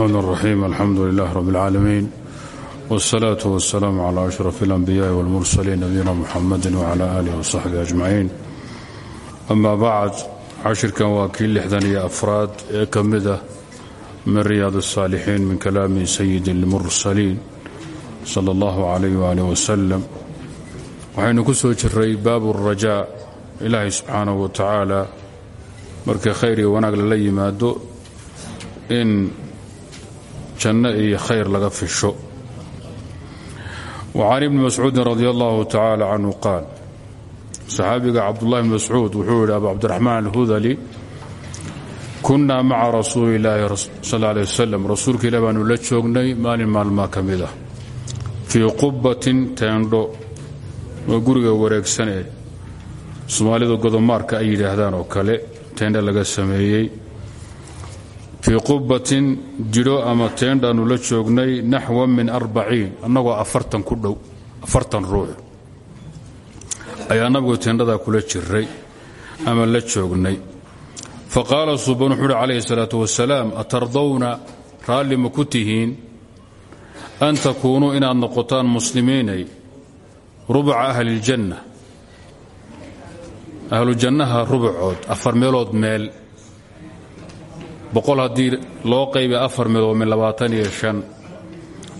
الرحمن الرحيم الحمد لله رب العالمين والصلاة والسلام على أشرف الأنبياء والمرسلين نبينا محمد وعلى آله وصحبه أجمعين أما بعد cashirkan waa kii lixdan iyo afraad ee ka mid ah min riyaad الsaalixiin min kalaami sayidi اlmursaliin sala اllahu calayh waalih wasalam waxaynu ku soo jiray baabu الrajaa ilaahay subxaanahu wa tacaala markii khayr iyo wanaag lala yimaado in janno iyo khayr laga fisho. Wa can ibni mascuudin radi allahu tacaala canhu qaal saxaabiga cabdullahi bn mascuud wuxuu yidhi abu cabdiraxmaan alhudali kunnaa maca rasuuli illaahi sal aleh wasalam rasuulka ilah baanu la joognay maalin maalmaa ka mid ah fii qubbatin teendho oo guriga wareegsan ee soomaalidu godomaarka ay yidhaahdaan oo kale teendho laga sameeyey fii qubbatin jidho ama teendhaannu la joognay naxwa min arbaciin annagoo afartan ku dhow afartan ruux ayaa nabigu teendhadaa kula jiray ama la joognay. Fa qaala suban wuxuu uhi calayhi salaatu wasalaam atardawna raalli ma ku tihiin? An takuunuu inaad noqotaan muslimiinay? Rubuca ahliiljanna ahlujannaha rubucood afar meelood meel boqol haddii loo qaybay afar min labaatan iyo shan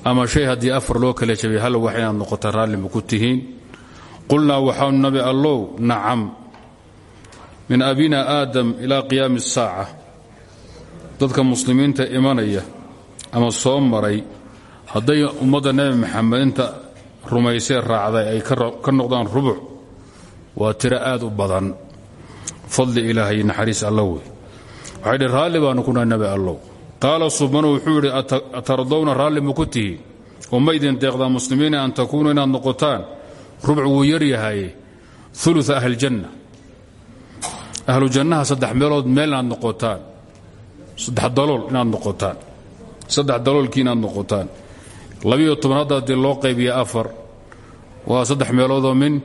ama shay haddii afar loo kala jabay hal wax inaad noqotaan raalli ma ku tihiin? Qulnaa waxaanu nabi allow nacam min abina aadam ilaa qiyaami الsaaca dadka muslimiinta imanaya ama soo maray hadday ummadda nebi maxamed inta rumaysee raacday ay ka noqdaan rubuc waa tiro aad u badan. Fadli ilaahay naxariis alla waxay dhi raalli baanu ku nahay nabi allow. Qaala subanu wuxuu yidhi atardowna raalli ma ku tihi? Oo ma idin deeqdaa muslimiina an takuunuu inaad noqotaan. Rubc wuu yaryahaye ulu ahlijanna ahlu jannaha saddex meelood meel inaad noqotaan. Saddex dalool inaad noqotaan. Saddex daloolkii inaad noqotaan. Labiyo toban hadda loo qaybiya afar waa saddex meeloodoo min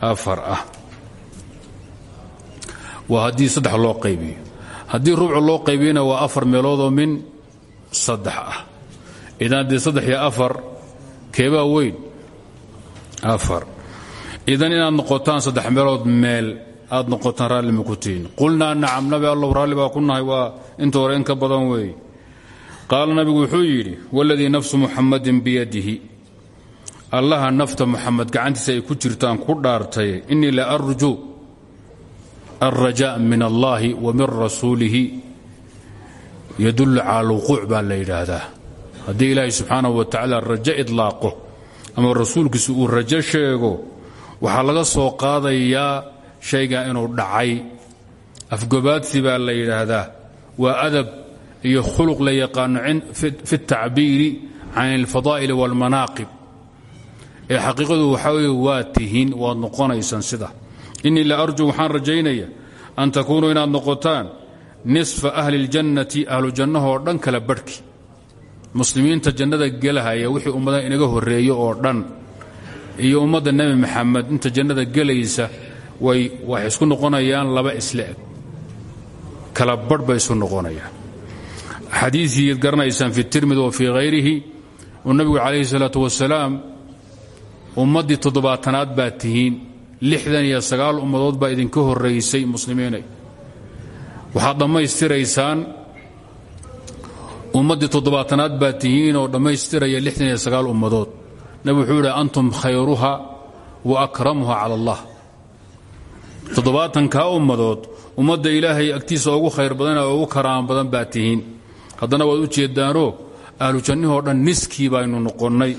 afar ah. Waa haddii saddex loo qaybiyo haddii rubcu loo qaybiyana waa afar meeloodoo min saddex ah. Idan haddii saddex iyo afar keebaa weyn. Afar. Idan inaad noqotaan saddex meelood meel aad noqotaan raalli ma ku tihiin qulnaa nacam nabi allow raalli baa ku nahay waa inta hore in ka badan weeye qaala nabigu wuxuu yidhi waladii nafsu muxammadin biyadihi. Allaha nafta muxamed gacantiisa ay ku jirtaan ku dhaartay innii la arju alrajaa min allaahi wa min rasuulihi yadullu cala alwuquuc baa la yidhaahdaa haddii ilaahay subxaanahu wa tacaala rajo idlaaqo ama rasuulkiisu uu rajo sheego waxaa laga soo qaadayaa shaygaa inuu dhacay afgobaadsi baa la yidhaahdaa waa adab iyo khuluq la yaqaano fi اtacbiiri can اlfadaa'il wاlmanaaqib ee xaqiiqadu waxaa weye waa tihiin waad noqonaysaan sida innii la arju waxaan rajaynaya an takuunuu inaad noqotaan nisfa ahli اljannati ahlu jannahoo dhan kala barhki. Muslimiinta jannada gelahaya wixii ummadaha inaga horreeyo oo dhan. Iyo ummadda nebi maxamed inta jannada gelaysa way waxay isku noqonayaan laba isla eg. Kala barh bay isu noqonayaan. Xadiiiiad garanaysaan fi tirmidi wa fii hayrihi uu nabigu calayhi salaatu wasalaam ummaddii toddobaatanaad baa tihiin lixdan iyo sagaal ummadood baa idinka horraysay muslimiinay. Waxaad dhammaystiraysaan ummaddii toddobaatanaad baa tihiin oo dhammaystiraya lixdan iyo sagaal ummadood. Nabi wuxuu yidhi antum khayruha wa akramuha cala allah. Toddobaatankaa ummadood ummadda ilaahay agtiisa ugu khayr badan oo ugu karaama badan baa tihiin. Haddana waad u jeedaanoo ahlu jannihoo dhan niskii baynu noqonnay.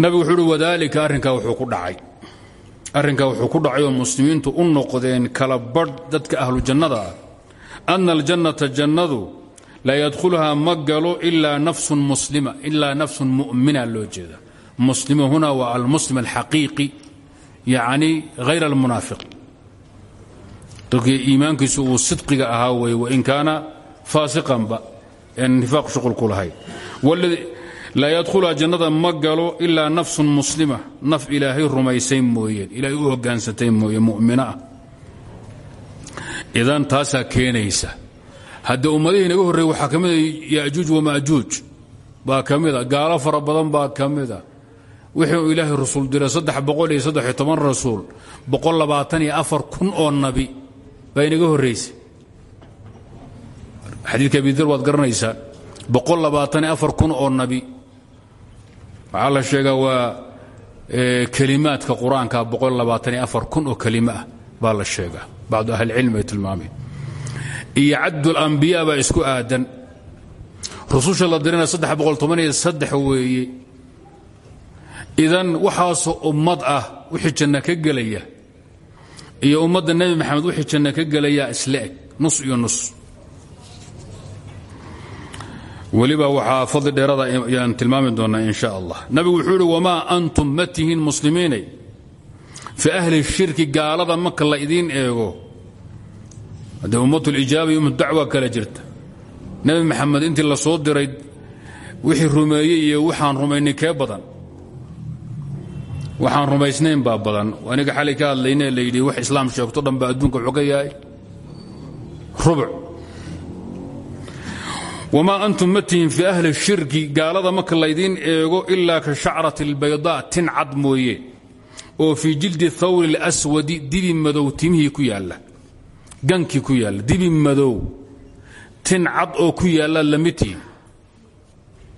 Nabigu wuxuu wadaalika arrinkaa wuxuu ku dhacay arrinkaa wuxuu ku dhacay oo muslimiintu u noqdeen kala badh dadka ahlu jannada ah anna aljannata jannadu laa yadkhuluhaa ma galo ilaa nafsun muslima ilaa nafsun mu'mina loo jeeda. Muslima huna waa almuslim alxaqiiqi yacni hayr almunaafiq. Dadkii iimaankiisu uu sidqiga ahaa weye wain kaana faasiqanba en nifaaq shuqul ku lahayn laa yadkhuluhaa jannada ma galo ilaa nafsun muslima. Naf ilaahay rumaysay mooyeen ilaahay u hogaansatay mooye mu'mina ah. Idan taasaa keenaysa. Haddii ummadihii naga horreeyey waxaa ka mida yajuuj wamaajuuj baa ka mida gaalo fara badan baa ka mida wixii uu ilaahay rasuul diray iyo rasuul kun oo nabi baa inaga horraysay xadiidka abidir waad garanaysaa. Kun nabi waxaa la sheegaa waa kelimaadka qur'aanka oo kelimo ah baa la sheegaa bacdu ahlicilmi ay tilmaameen. Iyo caddulambiyaa baa isku aadan. Rususha la dirina weeye idan waxaasoo ummad ah wixii janno ka gelaya iyo ummadda nebi maxamed wixii janno ka gelaya isla nus iyo nus weliba waxaa fadli dheerada ayaan tilmaami doonaa in sha allah. Nabigu wuxuu ihi wamaa antum ma tihiin muslimiinay? Fi ahli shirki gaalada marka la idiin eego. Haddee ummatulijaaba iyo ummadacwa kale jirta. Nebi maxamed intii la soo diray wixii rumeeyey iyo waxaan rumaynay kee badan. Waxaan rumaysnayn baa badan. Aniga xalay ka hadlayne la yidhi wax islaam sheegto dhan baa adduunka wuxuu rubuc wamaa antum ma tihin fii ahli shirki gaalada marka laydiin eego ilaa ka shacrati albaydaa tin cad mooye oo fii jildi thawri اlaswadi dibi madow timihii ku yaalla gankii ku yaalla dibi madow tin cad oo ku yaalla la mid tihin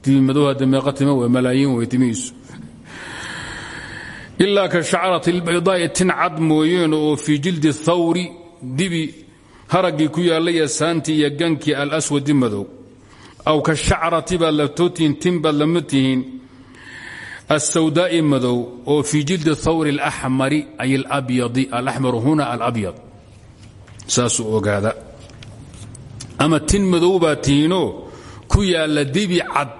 dibi madow hadda meeqa tima wey malaayiin wey timihiisu ilaa ka shacrati albaydaa'i tin cad mooyeen oo fii ku yaalla iyo saantii iyo aw ka shacrati baad labtootihiin tin baad lama tihiin. Asawdaa'i madow oo fii jildi thawri alaxmari ay alabyadi alaxmaru huna alabyad. Saasuu ogaada. Ama tin madow baa tihiinoo ku yaalla dibi cad.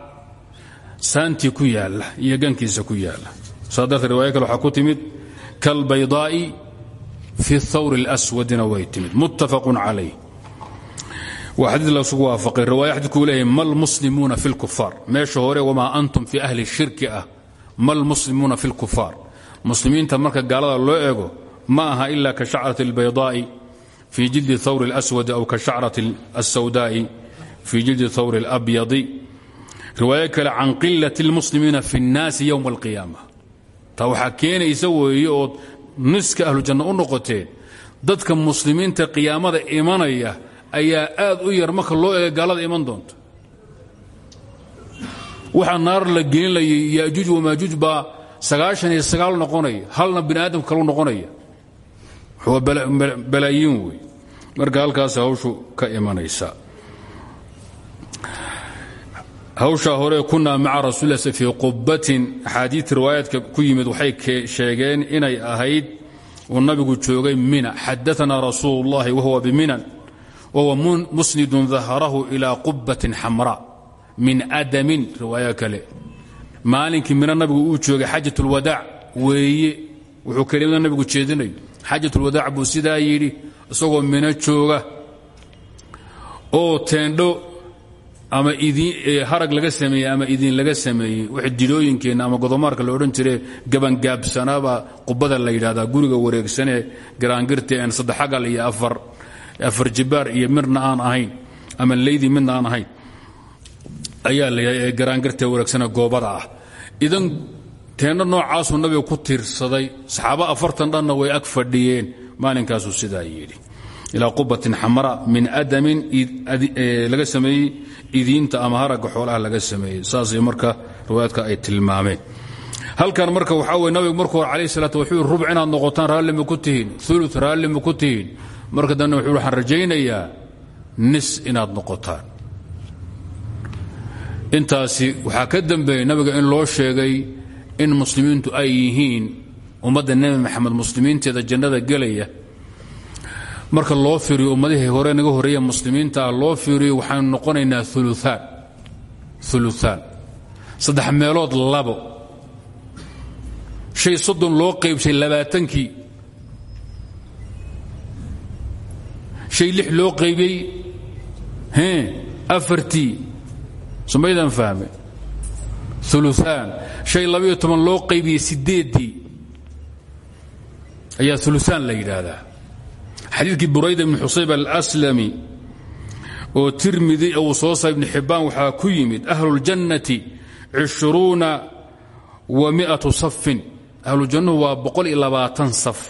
Saantii ku yaalla iyo ku yaalla. Saa darteed riwaaya kale waxaa ku fi thawri اlaswadina way timid. Muttafaqun calayh waa xadiid lasugu waafaqay riwaaya xadiidkuu leeyahay mal muslimuuna fi lkufaar meesha hore wamaa antum fi ahli shirki ah mal muslimuuna fi lkufaar muslimiinta marka gaalada loo eego ma aha ila ka shacrati اlbaydaa'i fii jildi thawri اlaswadi aw ka shacrati الsawdaa'i fii jildi thawri اlabyadi riwaayo kale can qilati اlmuslimiina fi اnnaasi ywma اlqiyaama taa waxaa keenaysa weeye ood niska ahlujanno u noqoteen dadka muslimiinta qiyaamada imanaya ayaa aad u yar marka loo eega gaalada iman doonta waxaa naar la gelinlayay yajuuj wamaajuuj baa sagaashan iyo sagaal noqonaya halna bini aadam kalu noqonaya. Waa balaayiin wey marka halkaas hawshu ka imanaysa. Hawshaa hore kunaa maca rasuul fii qubatin axaadiid riwaayaadka ku yimid waxay sheegeen inay ahayd uu nabigu joogay mina. Xadaana rasuul اllahi wahuwa biminan wahuwa musnidun dahrahu ilaa qubatin xamra min adamin riwaayo kale maalinkii mina nabigu uu joogay xajat اlwadaac weeye wuxuu kelimada nabigu jeedinayo xajat اlwadaac buu sidaa yidhi isagoo mino jooga oo teendho ama harag laga sameeyey ama idin laga sameeyey w dilooyinkeenna ama godomaarka la odhan jire gabangaabsanaabaa qubada la yidhahdaa guriga wareegsanee garaangirta en saddexagal iyo afar jibaar iyo midna aan ahayn ama leydi midna aan ahayn ayaa la yidhahda ee garaangirta wareegsane goobada ah. Idan teenno noocaasuu nabiga ku tiirsaday saxaabo afartan dhanna way ag fadhiyeen maalinkaasuu sidaa yidhi. Ilaa qubatin xamra min adamin laga sameeyey idiinta ama haragga xoolaha laga sameeyey. Saasay marka riwaayaadka ay tilmaameen. Halkan marka waxaa weye nabigu markuu hore wuxuu inaad noqotaan raalli ku tihiin ulu raalli ku tihiin marka danbe wuxuu waxaan rajaynayaa nis inaad noqotaan. Intaasi waxaa ka dambeeyey nabiga in loo sheegay in muslimiintu ay yihiin ummadda nebi maxamed muslimiinteeda jannada gelaya. Marka loo fiiriyo ummadihii hore naga horreeya muslimiinta loo fiiriyo waxaanu noqonaynaa uluaan uluaan saddex meelood labo. Shay soddon loo qaybshay labaatankii shay lix loo qaybiyey afartii. Somaydan fahme. Uluaan shay labaiyo toban loo qaybiyey sideeddii ayaa uluaan la yidhaahdaa. Xadiidkii burayda bn xusayb alslami oo tirmidi uu soo sa ibni xibbaan waxaa ku yimid ahluljannati cishruuna wa miatu safin ahlujannuhu waa boqol iyo labaatan saf.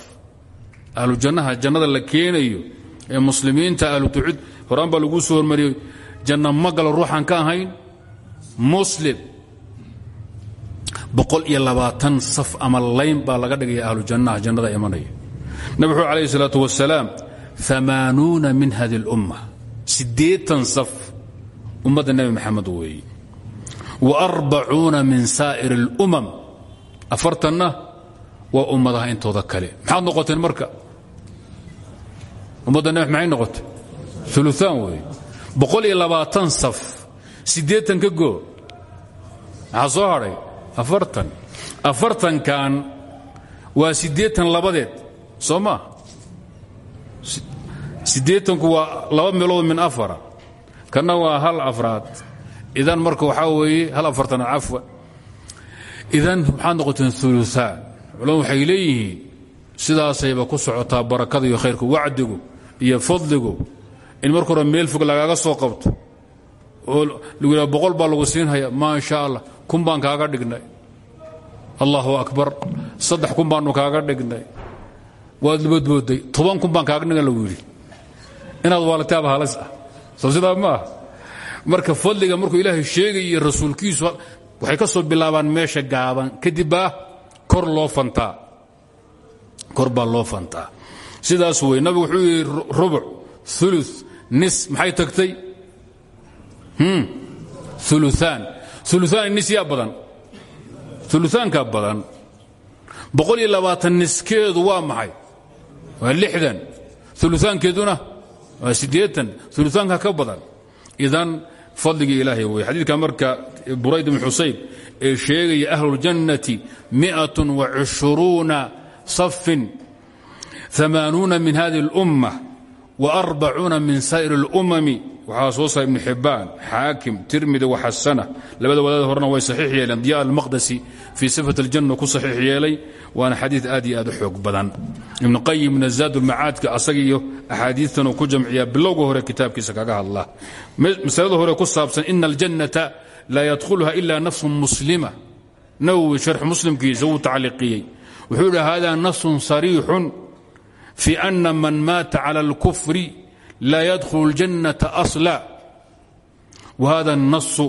Ahlujannaha jannada la keenayo ee muslimiinta ahlu tawxiid horaan baa laguu soo hormariyey janna ma galo ruuxaan ka ahayn? Muslim. Boqol iyo saf ama layn baa laga dhigaya ahlu jannaha jannada imanaya. Nabi wuxuu alayh isalaatu wasalaam amaanuuna min hadi اlumma siddeetan saf ummadda nebi maxamed weeye wa arbacuuna min saa'ir اlumam afartanna waa ummadaha intooda kale. Maxaad noqoteen marka ummadda nebi maxay noqotay uluaan weeye boqol iyo labaatan saf. Siddeetan ka goo maxaa soo afartan. Afartankan waa siddeetan labadeed. Soo maa siddeetanku waa laba meelood min afara. Kanna waa hal afraad. Idan marka waxaa weeye hal afartanaad cafwa idan waxaad noqoteen uluaan culamadu waxay leeyihiin sidaasayba ku socotaa barakada iyo khayrku wacdigu iyo fadligu in marka hore meel fog lagaaga soo qabto oo lagu yidhaha boqol baa lagu siinhaya maa sha allah kun baan kaaga dhignay. Allahu akbar saddex kun baannu kaaga dhignay. Waad libadbooday toban kun baan kaaga dhignay lagu yidhi. Inaad waalataaba halas ah. Soo sidaa ma ah marka fadliga markuu ilaahay sheegay iyo rasuulkiisu waxay ka soo bilaabaan meesha gaaban. Kadib kor loo fantaa. Kor baa loo fantaa sidaas wey nabigu wuxuu yidhi rubuc ulu nis maxay tagtay? Uluaan uluaan nis yaa badan. Uluaankaa badan. Boqol iyo labaatan niskeedu waa maxay? Waa lixdan. Uluaankeeduna waa siddeetan. Uluaanka ka badan. Idan fadligii ilaahay wey xadiidka marka burayd bn xusayb ee sheegaya ahluljannati miatun wacushuruuna safin amaanuuna min hadi اlumma وarbacuuna min saa'ir اlumami waxaa soo saara ibnu xibbaan xaakim tirmidi waxasana labada wadaad horena way saxiix yeeleen diya almaqdasi fii sifat aljanna ku saxiix yeelay waana xadiid aad iyo aad u xoog badan ibnu qayim min azaad ulmacaadka asaga iyo axaadiitanuu ku jamciyaa bilowga hore kitaabkiisa kaga hadla masalada hore ku saabsan ina aljannata laa yadkhuluha ila nafsun muslima nawowi sharx muslimkiisa wuu tacliiqiyey wuxuu idhi hada nasun sariixun fi ana man maata cala اlkufri laa yadkhulu اljannaةa asla wahada الnasu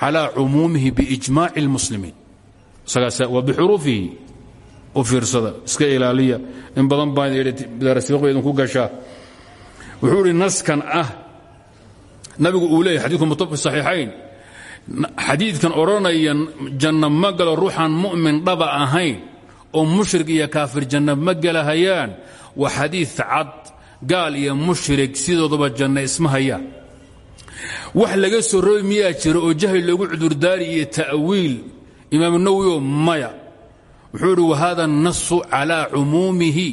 calى cumuumihi biijmaci اlmuslimiin waa bixuruufihi u fiirsada iska ilaaliya in badan baa darasiiqba idinku gashaa wuxuu idhi naskan ah nabigu uu leeyay xadidku mutafaq saxiixayn xadiidkan odhanaya janna ma galo ruuxaan mu'min dhaba ahayn oo mushrik iyo kaafir janna ma gelahayaan wa xadii cad gaal iyo mushrik sidooduba janna ismahaya wax laga soo robi miyaa jira oo jahli loogu cudurdaari iyo ta'wiil imaamu nawwioo maya. Wuxuu idhi wahada اnasu calىa cumuumihi.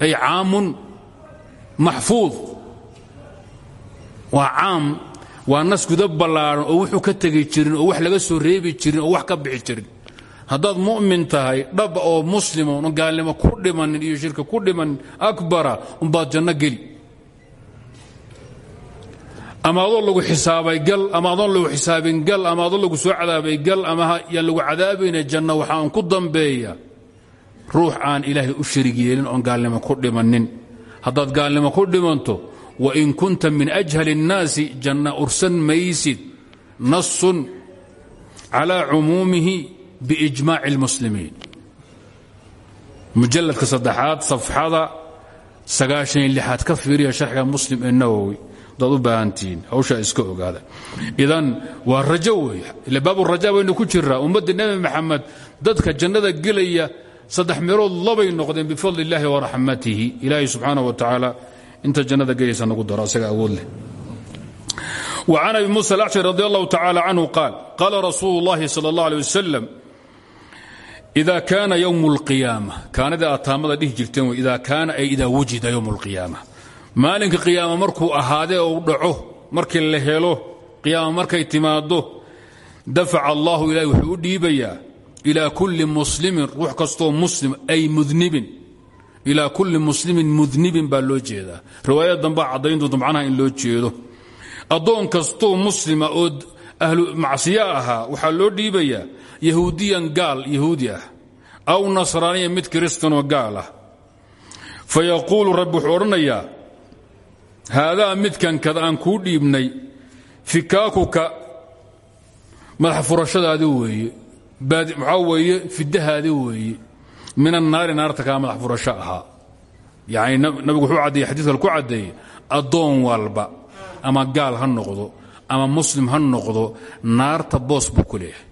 Ay caamun maxfuud. Waa caam waa nas guda ballaaran oo wuxuu ka tegi jirin oo wax laga soo reebi jirin oo wax ka bixi jirin haddaad mumin tahay dhab oo muslimo n gaalnimo ku dhimanin iyo shirka ku dhimanin abara umbaad janna geli. Ama adoo lagu isaabay gal ama adoon lagu isaabin gal ama adoo lagu soo cadaabay gal ama yaan lagu cadaabayna janna waxaan ku dambeeya ruux aan ilaahay u sharig yeelin oon gaalnimo ku dhimanin. Haddaad gaalnimo ku dhimanto wain kunta min ajhal الnaasi janna ursan maysid nasun calaa cumuumihi biijmaaci اlmuslimiin mujalladka saddexaad safxada sagaashan lixaad ka fiiriya sharxiga muslim ee nawowi hadaad u baahantihiin hawshaa iska ogaada idan waa rajo wey ila baabu raja baynu ku jiraa ummadda nebi maxamed dadka jannada gelaya saddex meelood labay noqdeen bifadli اllahi waraxmatihi ilaahay subxaanah wa tacaala inta jannada gelaysa nagu daro asaga awood leh وعن أبي موسى الأشعري رضي الله تعالى عنه قال قال رسول الله صلى الله عليه وسلم ida kaana ywm اlqiyaama kaanadii ataamada dhihi jirteen ida kaana ay idaa wujida ywm اlqiyaama maalinka qiyaama markuu ahaadee ou dhaco markii la helo qiyaama markay timaado dafaca allahu ilahi wuxuu u dhiibayaa ilaa kulli muslimin ruux kastoo muslim ay mudnibin. Ilaa kulli muslimin mudnibin baa loo jeedaa. Riwaayad dambaa caddayn doonta macnaha in loo jeedo. Addoon kastoo muslima oo ahlu macsiyo ahaa waxaa loo dhiibayaa yahuudiyan gaal yahuudi ah aw nasraaniya mid kiristanoo gaal ah. Fa yaquulu rabbi wuxuu odhanayaa haadaa midkan kada aan kuu dhiibnay fikaakuka madax furashadaadi weeye waxaa weeye fidahaadi weeye min annaari naarta kaa madax furasho ahaa. Yani nabigu wuxuu caddeeyey xadiiska ku caddeeyey addoon walba ama gaal ha noqdo ama muslim ha noqdo naarta boos buu ku leeyahay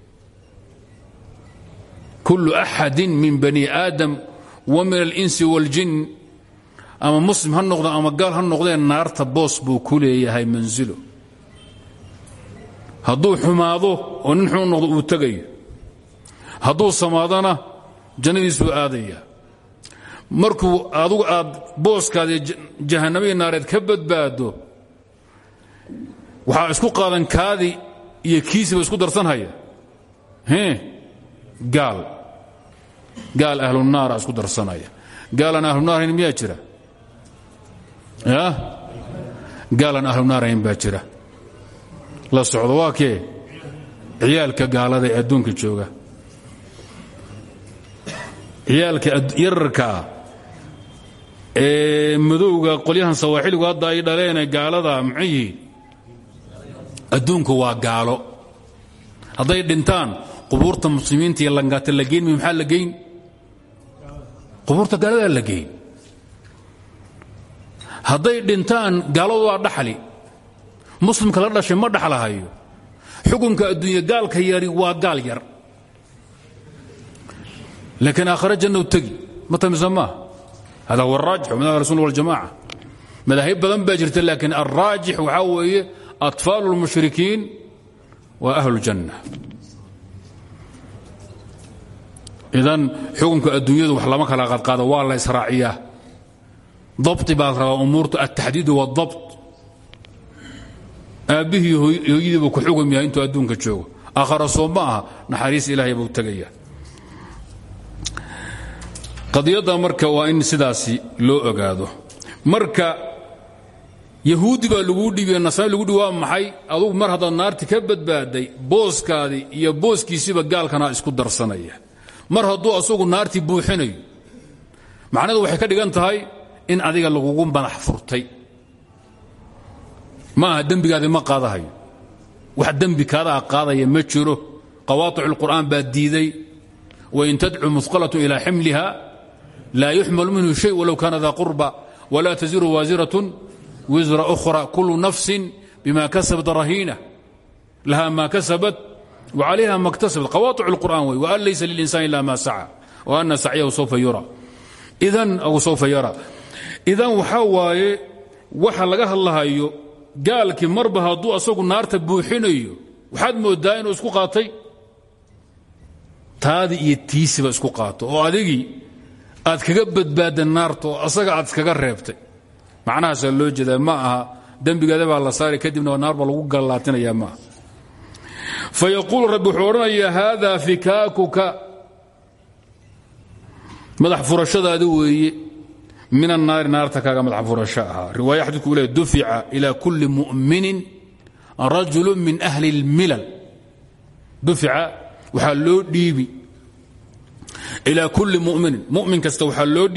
kullu axadin min bani aadam wa min alinsi waاljin ama muslim ha noqdo ama gaal ha noqdee naarta boos buu ku leeyahay manzilo hadduu xumaado oo nin xun noqdo uu tegayo hadduu samaadana jannadiisuu aadaya markuu adugu aad booskaadi jahannamii naareed ka badbaado waxaa isku qaadan kaadi iyo kiisiba isku darsanhaya gaal gaal ahlunaara isku darsanaya. Gaalaan ahlunaarhayn miyaa jira? Ya? Gaalaan ahlunaarhayn baa jira. La socdo waa kee? Ciyaalka gaalada ee adduunka jooga. Ciyaalka yararkaa ee madowga qolyahan sawaaxiligu hadda ay dhaleene gaalada muxuu yihiin adduunku waa gaalo. Hadday dhintaan qubuurta muslimiinta iyo langaata la geyn maxaa la geyn qubuurta gaaladaa la geyn hadday dhintaan gaaladu waa dhaxli. Muslimka la dhashay ma dhaxlahayo xukunka adduunya gaalka yari waa gaal yar. Laakiin aakhare janna u tegi. Ma tamisa maaha hada huwa araajix madhab rasul waljamaca madaahib badan baa jirta laakiin alraajix waxaa weeye atfaalu اlmushrikiin wa ahlu اljanna idan xukunka adduunyadu wax lama kala qaadqaado waa la israaciyaa. Dabti baa la rabaa umuurtu altaxdiid wاdabt aabbihii hooyadii buu ku xugum yahay intuu adduunka joogo. Aakhara soo ma aha naxariis ilaahay buu tegaya marka waa in sidaasi loo ogaado. Marka yahuudi baa laguu dhiibiye nasraani lagu dhibi maxay? Adugu mar haddaad naarti ka badbaaday booskaadii iyo booskiisiiba gaalkana isku darsanaya mar hadduu asagu naartii buuxinayo macnadu waxay ka dhigan tahay in adiga lagugu madax furtay ma aha dembigaadi ma qaadahayo wax dembi kaadaa qaadaya ma jiro qawaaic اlqur'aan baa diiday wain tadcu muqalatu ilaa ximliha laa yuxmal minhu shay walow kaana daa qurba wla taziru waasiraة wisra أhra kulu nafsi bima kasabat rahiina laha ma kasabat alayha maktasabat qawaaic اqur'an wey wan laysa lilinsan ila ma saca ana sacyahu sawfa yara idan waxaa waaye waxa laga hadlahayo gaalkii marba hadduu asagu naarta buuxinayo waxaad moodaa inuu isku qaatay taadii iyo tiisiba isku qaato oo adigii aad kaga badbaadda naarta oo asaga aad iskaga reebtay macnahaasaa loo jeedaa ma aha dembigeeda baa la saari kadibna naarba lagu gallaatinaya maaha fa yaquulu rabbi wuxuu odhanayaa haada fikaakuka madax furashadaadi weeye min annaari naarta kaaga madax furasho ahaa riwaaya xadiidku le dufica ila kulli mu'minin rajulu min ahli اlmilal dufica waxaa loo dhiibi ilaa kulli muminin mumin kasta waxaa loo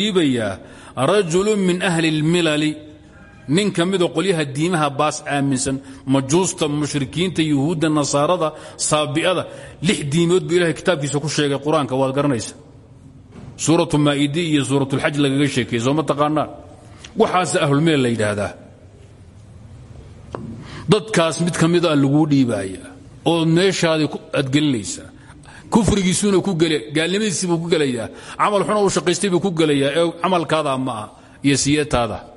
nin ka midoo qolyaha diimaha baas aaminsan majuusta mushrikiinta yuhuudda nasaarada saabi'ada lix diimood buu ilahay kitaabkiisa ku sheegay qur'aanka waad garanaysa. Suuratu maa'idi iyo suuratulxaj lagaga sheekeyey soo ma taqaanaan? Waxaase ahlulmilal la yidhaahdaa. Dadkaas mid ka mida laguu dhiibaaya oo meeshaadii aad gelinaysaa kufrigiisuuna ku gel gaalnimadiisiibuu ku gelayaa camal xuna u shaqaystay ku gelayaa ee ma ah iyo siyataada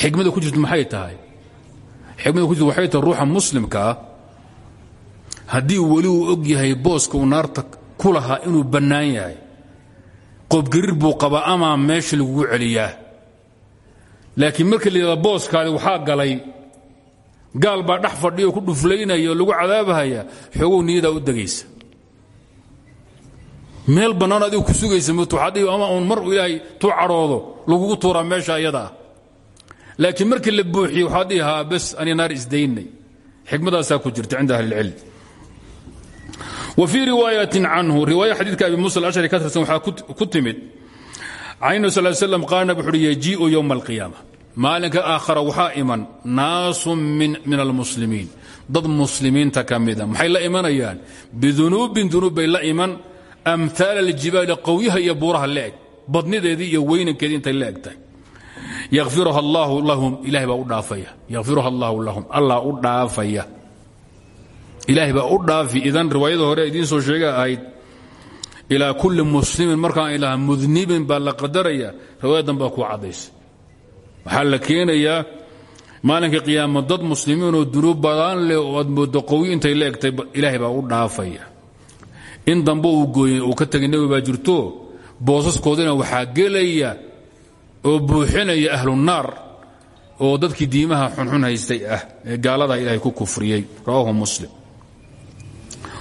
xikmada ku jirto maxay tahay? Xikmada ku jirto waxay tahay ruuxa muslimkaa haddii weli uu og yahay booska uu naarta ku lahaa inuu bannaan yahay qoobgariir buu qabaa amaa meesha lagugu celiyaa. Laakiin marka la yidhahda booskaadi waxaa galay gaal baa dhex fadhiyo ku dhuflaynaya oo lagu cadaabahaya xoogow niyadaa u degaysa. Meel bannaan adigu ku sugaysa mt waxaad dhihi ama uun mar ilaahay tuu cadhoodo lagugu tuuraa meesha iyada ah laakiin markii la buuxiye waxaad dhihi haa bes ani naar isdaynay. Xikmadaasaa ku jirta cinda ahli اlcilm wa fii riwaayatin canhu riwaaya xadiidka abi musa alashari ka tirsan waxaa ku timid can nabi sal slam qaala nab wuxu uhi yajii'u yowma alqiyaama. Maalinka aakhara waxaa iman naasun min almuslimiin. Dad muslimiinta ka mida maxay la imanayaan? Bidunuubin dunuub la iman amhaal aljibaali qowyaha iyo buuraha leeg badnideedii iyo weynankeedii intay la yakfiruha allaahu lahum ilahay baa u dhaafaya. Yakfiruha allaahu lahum allah u dhaafaya. Ilaahay baa u dhaafi. Idan riwaayada hore idiin soo sheega ahayd ilaa kulli muslimin markaan ilaha mudnibin baa la qadaraya riwaayadan baa ku caddaysa waxaa la keenayaa maalinka qiyaamo dad muslimiinoo dunuub badan leh oo aad moodo qowi intay la egtay u dhaafaya. In dambe uu gooyey uu ka tegay nebi baa jirto boosaskoodina waxaa gelaya oo buuxinaya ahlu naar oo dadkii diimaha xunxun haystay ah ee gaaladaa ilaahay ku kufriyey. Rawaahu muslim.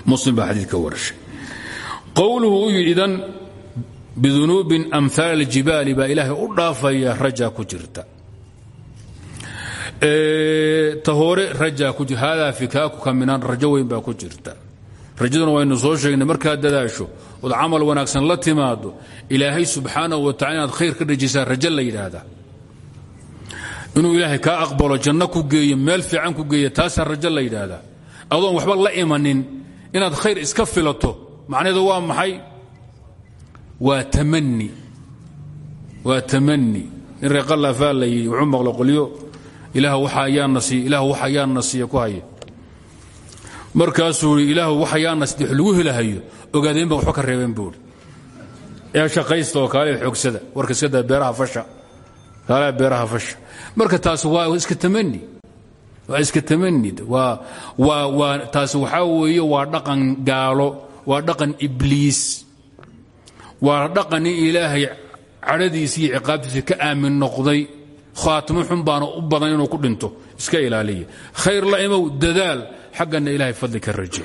Muslim baa xadiidka warashay. Qowluhu u yidhi idan bidunuubin amhaal aljibaali baa ilaahay u dhaafaya ku jirta. Ta hore rajaa ku jirta haadaa fikaakuka minan rajo weyn ku jirta rajaduna waynu soo sheegnay markaad dadaasho ood camal wanaagsan la timaado ilaahay subxaanahu wa tacala inaad khayr ka dhajisaa rajo la yidhaahdaa. Inuu ilaahay kaa aqbalo janno ku geeyo meel fiican ku geeya taasaa rajo la yidhaahdaa. Adoon waxba la imanin inaad khayr iska filato macnaheedu waa maxay? Waa tamani waa tamani in reeqallafaa la yidhi wuxuu maqlo qolyo ilaah waxa ayaana siiy ilaah waxa ayaana siiya ku haya markaasuu i ilaah waxa ayaana siiy wax lagu helahayo ogaadeen ba waxba ka reebeen buuri ee shaqaysta oo kaale xoogsada warka iska daa beeraha fasha kaale beeraha fasha. Marka taas waa iska tamani waa iska tamani waa waa waa taas waxaa weeye waa dhaqan gaalo waa dhaqan ibliis waa dhaqan in ilaahay cadhadiisi iyo ciqaabtiisa ka aamin noqday khaatimo xun baana u badan inuu ku dhinto. Iska ilaaliya khayr la imow dadaal xaggana ilahay fadli ka raje.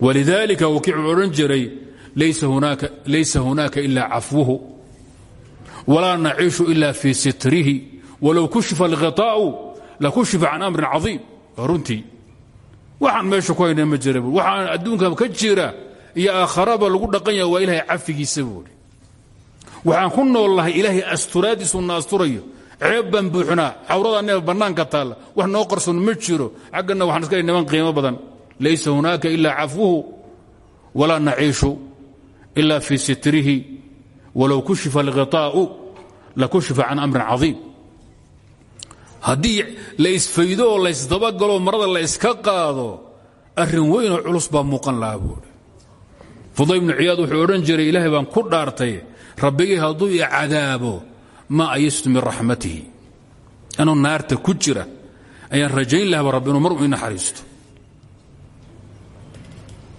Walidaalika wakiicuu odhan jiray laysa hunaaka ila cafwuhu. Walaa naciishu ila fii sitrihi. Walow kushifa alghiطaa'u lakushifa can amrin caiim runtii. Waxaan meesha ku hayna ma waxaan adduunka ka jira iyo aakharaba lagu dhaqan yaha waa ilahay buuri waxaan ku nool ilaahay asturaadiisuuna asturayo ceeb baan buuxnaa cawrada neef bannaanka taalla wax noo qarsoon ma jiro xaggana waxaan iska niman qiimo badan. Laysa hunaaka ilaa cafwuhu walaa naciishu ila fii sitrihi walow kushifa alghiطaa'u lakushifa can amrin caiim haddii la isfaydo oo laysdabagaloo marada la iska qaado arrin weynoo culus baa muuqan lahaa buuri fuday ibnu wuxuu odhan jiray ilaahay baan ku dhaartay rabbigay hadduu i cadaabo maa ayastu min raxmatihi. Anuu naarta ku jira ayaan rajayn lahaba rabbi inuu mar u i naxariisto.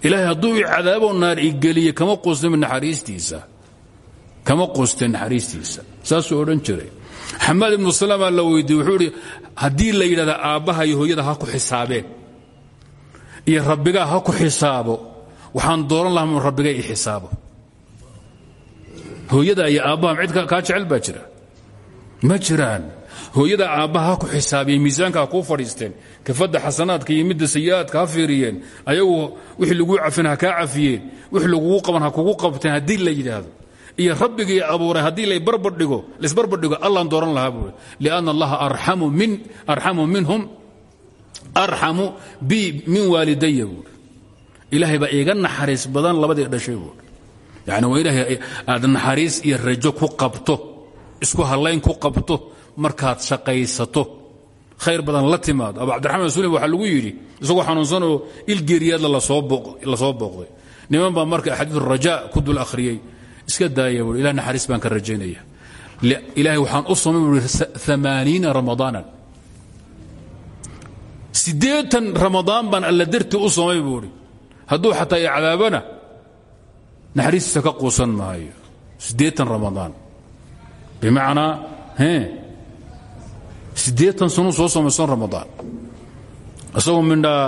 Ilaahay hadduu i cadaaboo naar igeliye kama quusta min naxariistiisa? Kama quusta naxariistiisa? Saasuu odhan jiray. Xamaad ibnu salama la weydiiye wuxuu idhi la yidhahda aabbaha iyo hooyada ha ku xisaabeen iyo rabbigaa ha ku xisaabo waxaan dooran lahaa rabbiga i xisaabo. Hooyada iyo aabbaha cid kaa jecel baa jira ma jiraan? Hooyada aabbaha ha ku xisaabiyen miisaanka ha kuu fadhiisteen. Kafadda xasanaadka iyo midda sayi'aadka ha fiiriyeen. Ayagu wixii laguu cafin ha kaa cafiyeen. Wixii lagugu qaban kugu qabteen haddii la yidhaahdo. Iyo rabbigii abuuray haddii laisbarbardhigo allaan dooran lahaa buui lianna allaha arxamu minhum arxamu bi min waalidaya buui ilaahay baa iiga naxariis badan labadii dhashay buui yani waa ilaahay aad naxariis iyo rajo ku qabto isku hallayn ku qabto markaad shaqaysato. Khayr badan la timaado. Abu cabdiraxmaan sulim waxaa lagu yidhi isagoo xanuunsanoo ilgeeriyaadla la soo booqday. Niman baa marka axaadiiu raja ku dul iska daaya buui ilah baan ka rajaynaya. Ilaahay waxaan u samay buui amaaniina ramadaanan. Ramadaan baan alla dartii u samay buuhi hadduu xataa i cadaabana naxariistiisa ka quusan maayo. Siddeetan ramadaan bimacnaa siddeetan sanuu soo samaysan ramadaan isagoo mindhaa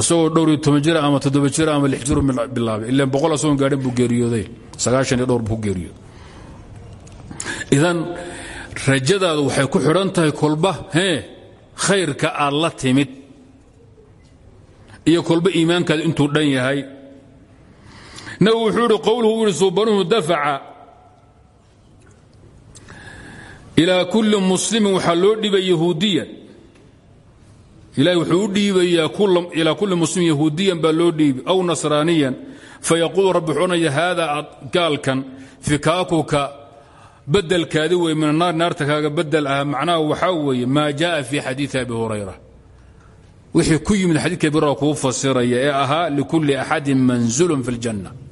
isagoo dhowr iyo toban jira ama toddoba jira ama lix jiru bilaabay ilaan boqol asagoon gaadhin buu geeriyooday sagaashan iyo dhowr buu geeriyooday idan rajadaadu waxay ku xidhan tahay kolba khayrka aad timid iyo kolba iimaankaadu intuu dhan yahay nabigu wuxuu qowluhu u yihi suubanuhu dafaca ilaa kulli muslimin waxaa loo dhiibay yahuudiyan. Ilahay wuxuu u dhiibayaa ilaa kulli muslimin yahuudiyan baa loo dhiibi aw nasraaniyan. Fayaquulu rabbi wuxuu odhanaya haadaa ad gaalkan fikaakuka badelkaadi min anaar naarta kaaga badel ah. Macnaha waxaa weeye maa jaaa fii xadiii abi hurayra. Wixii ku yimid xadiidka abi hurayra kuu fasiraya ee likulli axadin manzulun fi اljanna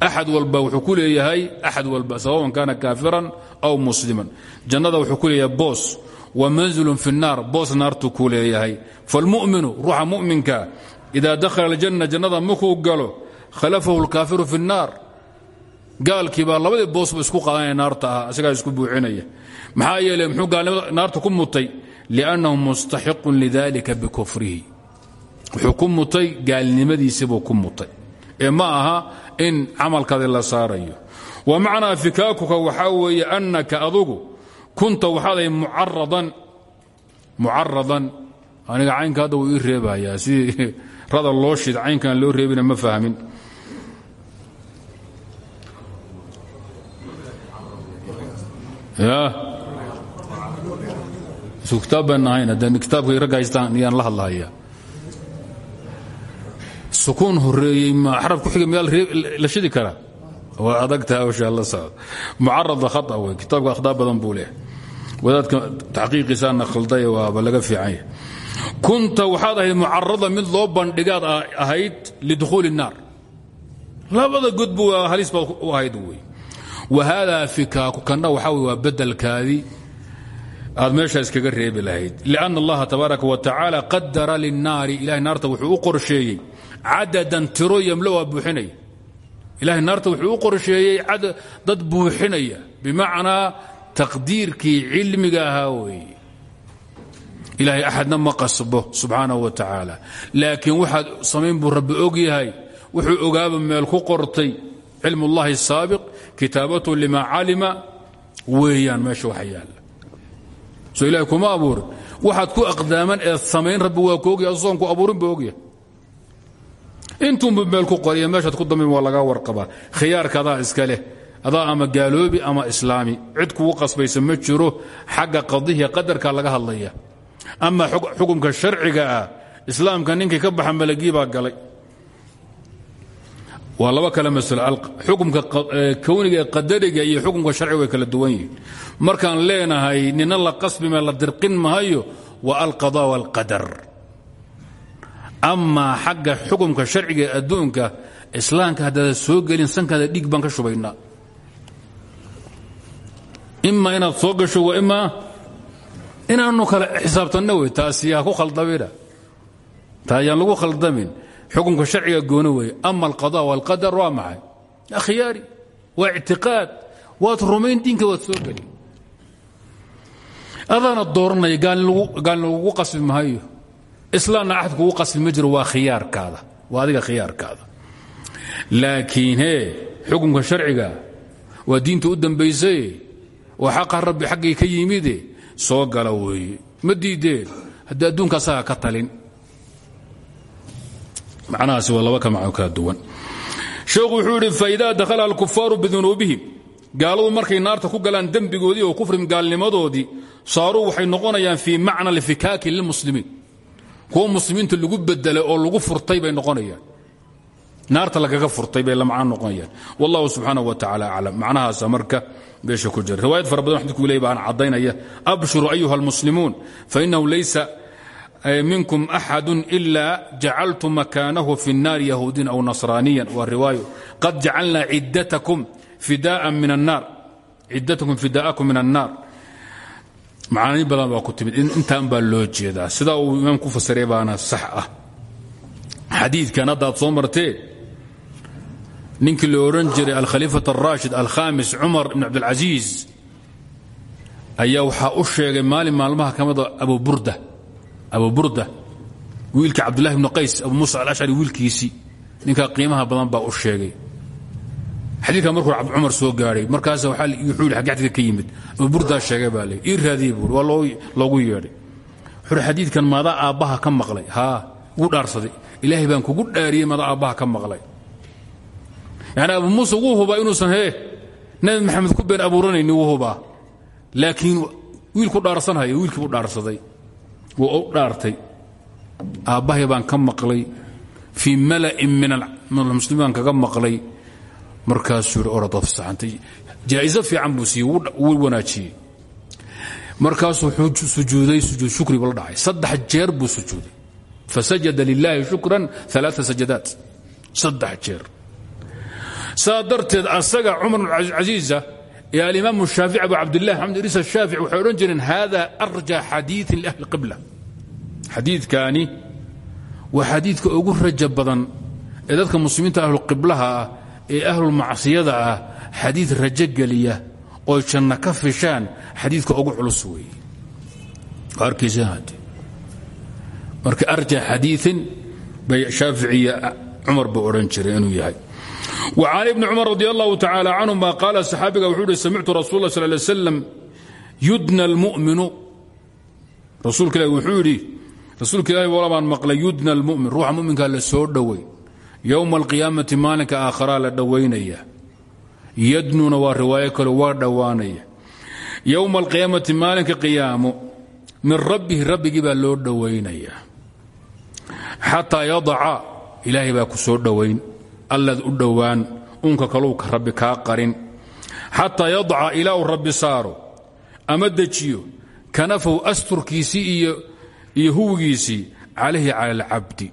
axad walba wuxuu ku leeyahay axad walba sawaban kaana kaafiran aw musliman jannada wuxuu ku leeyahay boos wa manzulun fi الnaar boos naartuu ku leeyahay falmuminu ruuxa muminka ida dakhala aljanna jannada markuu galo khalafahu اlkaafiru fi الnaar gaalkii baa labadii boosba isku qaadanaya naarta ah isagaa isku buuxinaya maxaa yeeley muxuu gaalnimada naarta ku mutay liannahu mustaxiqun lidalika bikufrihi wuxuu ku mutay gaalnimadiisibuu ku mutay ee ma aha in camalkaadi la saarayo. Wa macnaa fikaakuka waxaa weeye annaka adugu kunta waxaad ahay mucaradan aniga caynka hadda wuu ii reebayaa. Sidii rada loo shid caynkan loo reebina ma fahmin. Isu kitaab baan ahayn haddaan kitaabkay ragga haystaan yaan la hadlahaya sukuun horeeyey xaraf ku xiga miyaa la shidi karaa waa adagtaha hawshaa la socdo mucarada khata wey kitaabka akhdaa badan buu leh. Wadaadka taxqiiqiisaana khalday waaba laga fiican kunta waxaad ahayd mucarada mid loo bandhigaad ahayd lidukhuuli الnaar labada godbu waa halis baad u ahayd wey wahaadaa fikaaku kanna waxaa wey waa bedelkaadii aad meeshaa iskaga reebi lahayd. Lianna allaha tabaaraka wa tacaala qadara linnaari ilahay naarta wuxuu u qorsheeyey cadadan tiro yamloa buuxinaya. Ilahay naarta wuxuu u qorsheeyey dad buuxinaya. Bimacnaa taqdiirkii cilmiga ahaa weeye. Ilaahay ma qasbo subxaanahu wa tacaala. Laakiin waxaad samayn buu rabbi og yahay. Wuxuu ogaaba meel ku qortay. Cilm ullahi saabiq kitaabatu lima calima. Weeyaan meesha waxa yaalla. Ilahay kuma abuurin. Waxaad ku aqdaaman eed samayn rabbi waa ku ogyahay asoonku abuurin buu intuunbu meel ku qoriya meeshaad ku dambayn waa lagaa warqabaa. Khiyaarka iska leh. Adaa ama gaaloobi ama islaami. Cid kugu qasbaysa ma jiro xagga qadihiya qadarka laga hadlaya ama xukumka sharciga ah islaamka ninkii ka baxa malagii baa galay. Waa laba kale maslo xukumka kowniga ee qadariga iyo xukumka sharciga way kala duwan yihiin. Markaan leenahay nina la qasbime la dirqin mahayo waa alqada waalqadar amaa xagga xukumka sharciga ee adduunka islaamka haddaada soo gelin sankaada dhiig baan ka shubaynaa. Ima inaad soo gasho waa imaa inaanu kale xisaabtanna wey taasi ku khaldamina yaan lagu khaldamin. Xukunka sharciga gooni weeye ama alqada waalqadar waa maxay? Akhyaari waa ictiqaad waad rumayn diinka waad soo geli adaana dooranaya gaalin lagugu qasbi mahayo islaamna axad kugu qasbi ma jiro waa khiyaarkaada. Waa adiga khiyaarkaada. Laakiin hee xukunka sharciga waa diinta u dambaysaye waa xaqa rabbi xaggay ka yimide soo gala weeye ma diideen haddii adduunka asaga ka talin. Macnahaasi waa laba ka macno kala duwan. Sheekhu wuxuu yidhi faidaa dakhala alkufaaru bidunuubihim. Gaaladu markay naarta ku galaan dembigoodii oo kufrim gaalnimadoodii saaruu waxay noqonayaan fii macna alfikaaki lilmuslimiin kuwo muslimiinta lagu bedelay oo lagu furtay bay noqonayaan. Naarta lagaga furtay bay lamcaan noqonayaan. Wallahu subxaana wa tacaala aclam macnahaasa marka beesha ku jira. Riwaayad fara badan xadiidku leey baan caddaynaya. Abshuru ayuha almuslimuun fainahu laysa e, minkum axadu ila jacaltu makaanahu fi اnnaari yahuudiyan aw nasraaniyan. Waa riwaayo. Qad jacalnaa cidatkum fidaa'akum min annaar macaani badan baa ku timid. Intaan baa loo jeedaa. Sidaa uu imaam ku fasiray baana sax ah. Xadiikan haddaad soo martee ninkii la odhan jiray alkhaliifa araashid alhamis cumar ibn cabdilcasiis ayaa waxaa u sheegay maalin maalmaha ka mida ah abu burda. Wiilka cabdulahi bnu qays abu muusa alashcari wiilkiisii ninkaa qiimaha badan baa u sheegay xadiidka markuu cumar soo gaadhay markaas xagge xadiidka ka yimid. Burdaa sheegay baa leey ii raadiyey buuri waa loogu yeedhay. Wuxuu xadiidkan maadaa aabbaha ka maqlay. Haa wuu dhaarsaday. Ilaahay baan kugu dhaariyey maadaa aabbaha ka maqlay. Yani abu muuse wuu hubaa inuusan hee nabi maxamed ku been abuuranayni wuu hubaa. Laakiin wiilku dhaarsanhayo wiilkii buu dhaarsaday. Wuu u dhaartay. Aabbahay baan ka maqlay. Fii mala'in min almuslimiin baan kaga maqlay markaasuu afsaxantay jaa'iso fiican buu siiyey wuu wanaajiyey. Markaasuu sujuuday sujuud shukri buu la dhacay. Saddex jeer buu sujuuday. Fasajada lilaahi shukran aa sajadaat saddex jeer. Saa asaga cumar bn casiisa ee alimaam shaafici abu cabdillahi xamd idriis ashaafici waxay odhan jireen hada arja xadiiin liahli qibla. Xadiidkaani waa xadiidka ugu raja badan ee dadka ee ahlulmacsiyada ah xadiid rajo geliya oy janno ka fishaan xadiidka ugu culus weeye. Marka arja xadiiin bay shaaficiya cumar buu odhan inuu yahay. وcan ibni cumar radi allahu tacala canhuma qaala saxaabiga wuxuu ihi samictu rasul la sal yudna almuminu. Rasuulka wuxuu yidhi rasuulka ilahi baan maqlay yudna almumin ruuxa muminkaa la soo dhoway yowma alqiyaamati maalinka aakharaa la dhowaynaya. Yadnuna waa riwaayo kale waa dhowaanaya. Yowma alqiyaamati maalinka qiyaamo min rabbihi rabbigii baa loo dhowaynaya. Xataa yadaca ilaahay baa ku soo dhowayn allaad u dhowaan unka kaluuka rabbi kaa qarin. Xataa yadaca ilaa uu saaro ama dejiyo kanafahu asturkiisii iyo huwigiisii calayhi cala alcabdi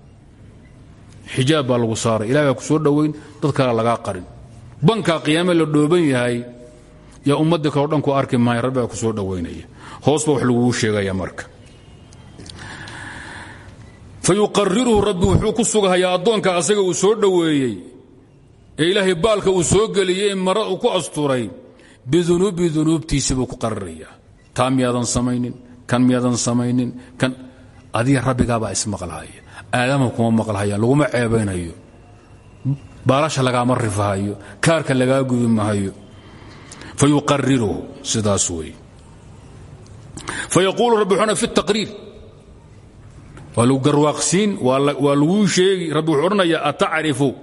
xijaab baa lagu saaray. Ilahay baa ku soo dhowayn dad kale lagaa qarin. Bankaa qiyaame la dhooban yahay yaa ummaddii kaleo dhan ku arki maaya rabbi baa ku soo dhowaynaya hoos ba wax laguu sheegaya marka. Fayuqariruhu rabbi wuxuu ku sugahayaa addoonka asaga uu soo dhoweeyey. Ee baalka uu soo geliyey mara uu ku asturay. Bidunuubi dunuubtiisi buu ku qarirayaa taa miyaadan samaynin kan miyaadan samaynin kan adiga rabbigaabaa ismaqlahaya aadama kuma maqlhayaan laguma ceebaynayo baalasha lagaama rifahayo kaarka lagaa gudi mahayo. Fayuqariruhu sidaas wey fayaquulu rabbi wuxuuna fi taqriir. Waa lagu garwaaqsiin waa sheegi. Rabbi wuxuu odhanayaa atacrifu?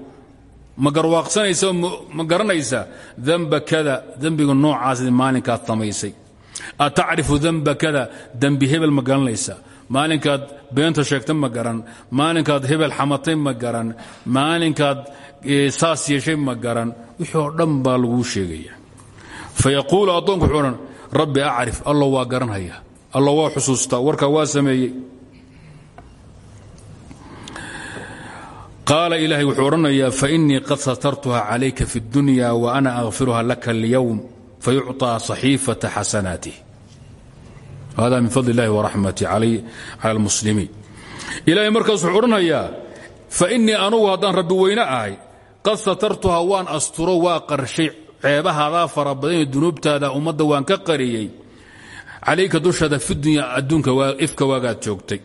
Ma garwaaqsanaysa garanaysaa kada dembiga noocaas maalinkaad samaysay atacrifu damba kada dembi hebel ma garanaysa maalinkaad beenta sheegta ma garan maalinkaad hebel xamatay ma garan maalinkaad saas yeeshay ma garan wixii oo dhan baa laguu sheegaya fayaquulu addoonku wuxuu odhan rabbi acrif allo waa garanhaya allo waa xusuustaa warkaa waa sameeyey qaala ilaahay wuxuu odhanayaa fainii qad satartuha calayka fi اdunya wa ana akfiruha laka اlyowm fayucطىa صaxiifata xasanaatih hada min fadl اllahi waraxmati cala اlmuslimiin ilaahay markaas wuxuu odhanayaa fainii anugu haddaan rabbi weyne ahay qad satartuha waan asturo waa qarshay ceebahaadaa fara badan ee dunuubtaada ummadda waan ka qariyey calayka dushaada fi dunya adduunka ifka waagaad joogtay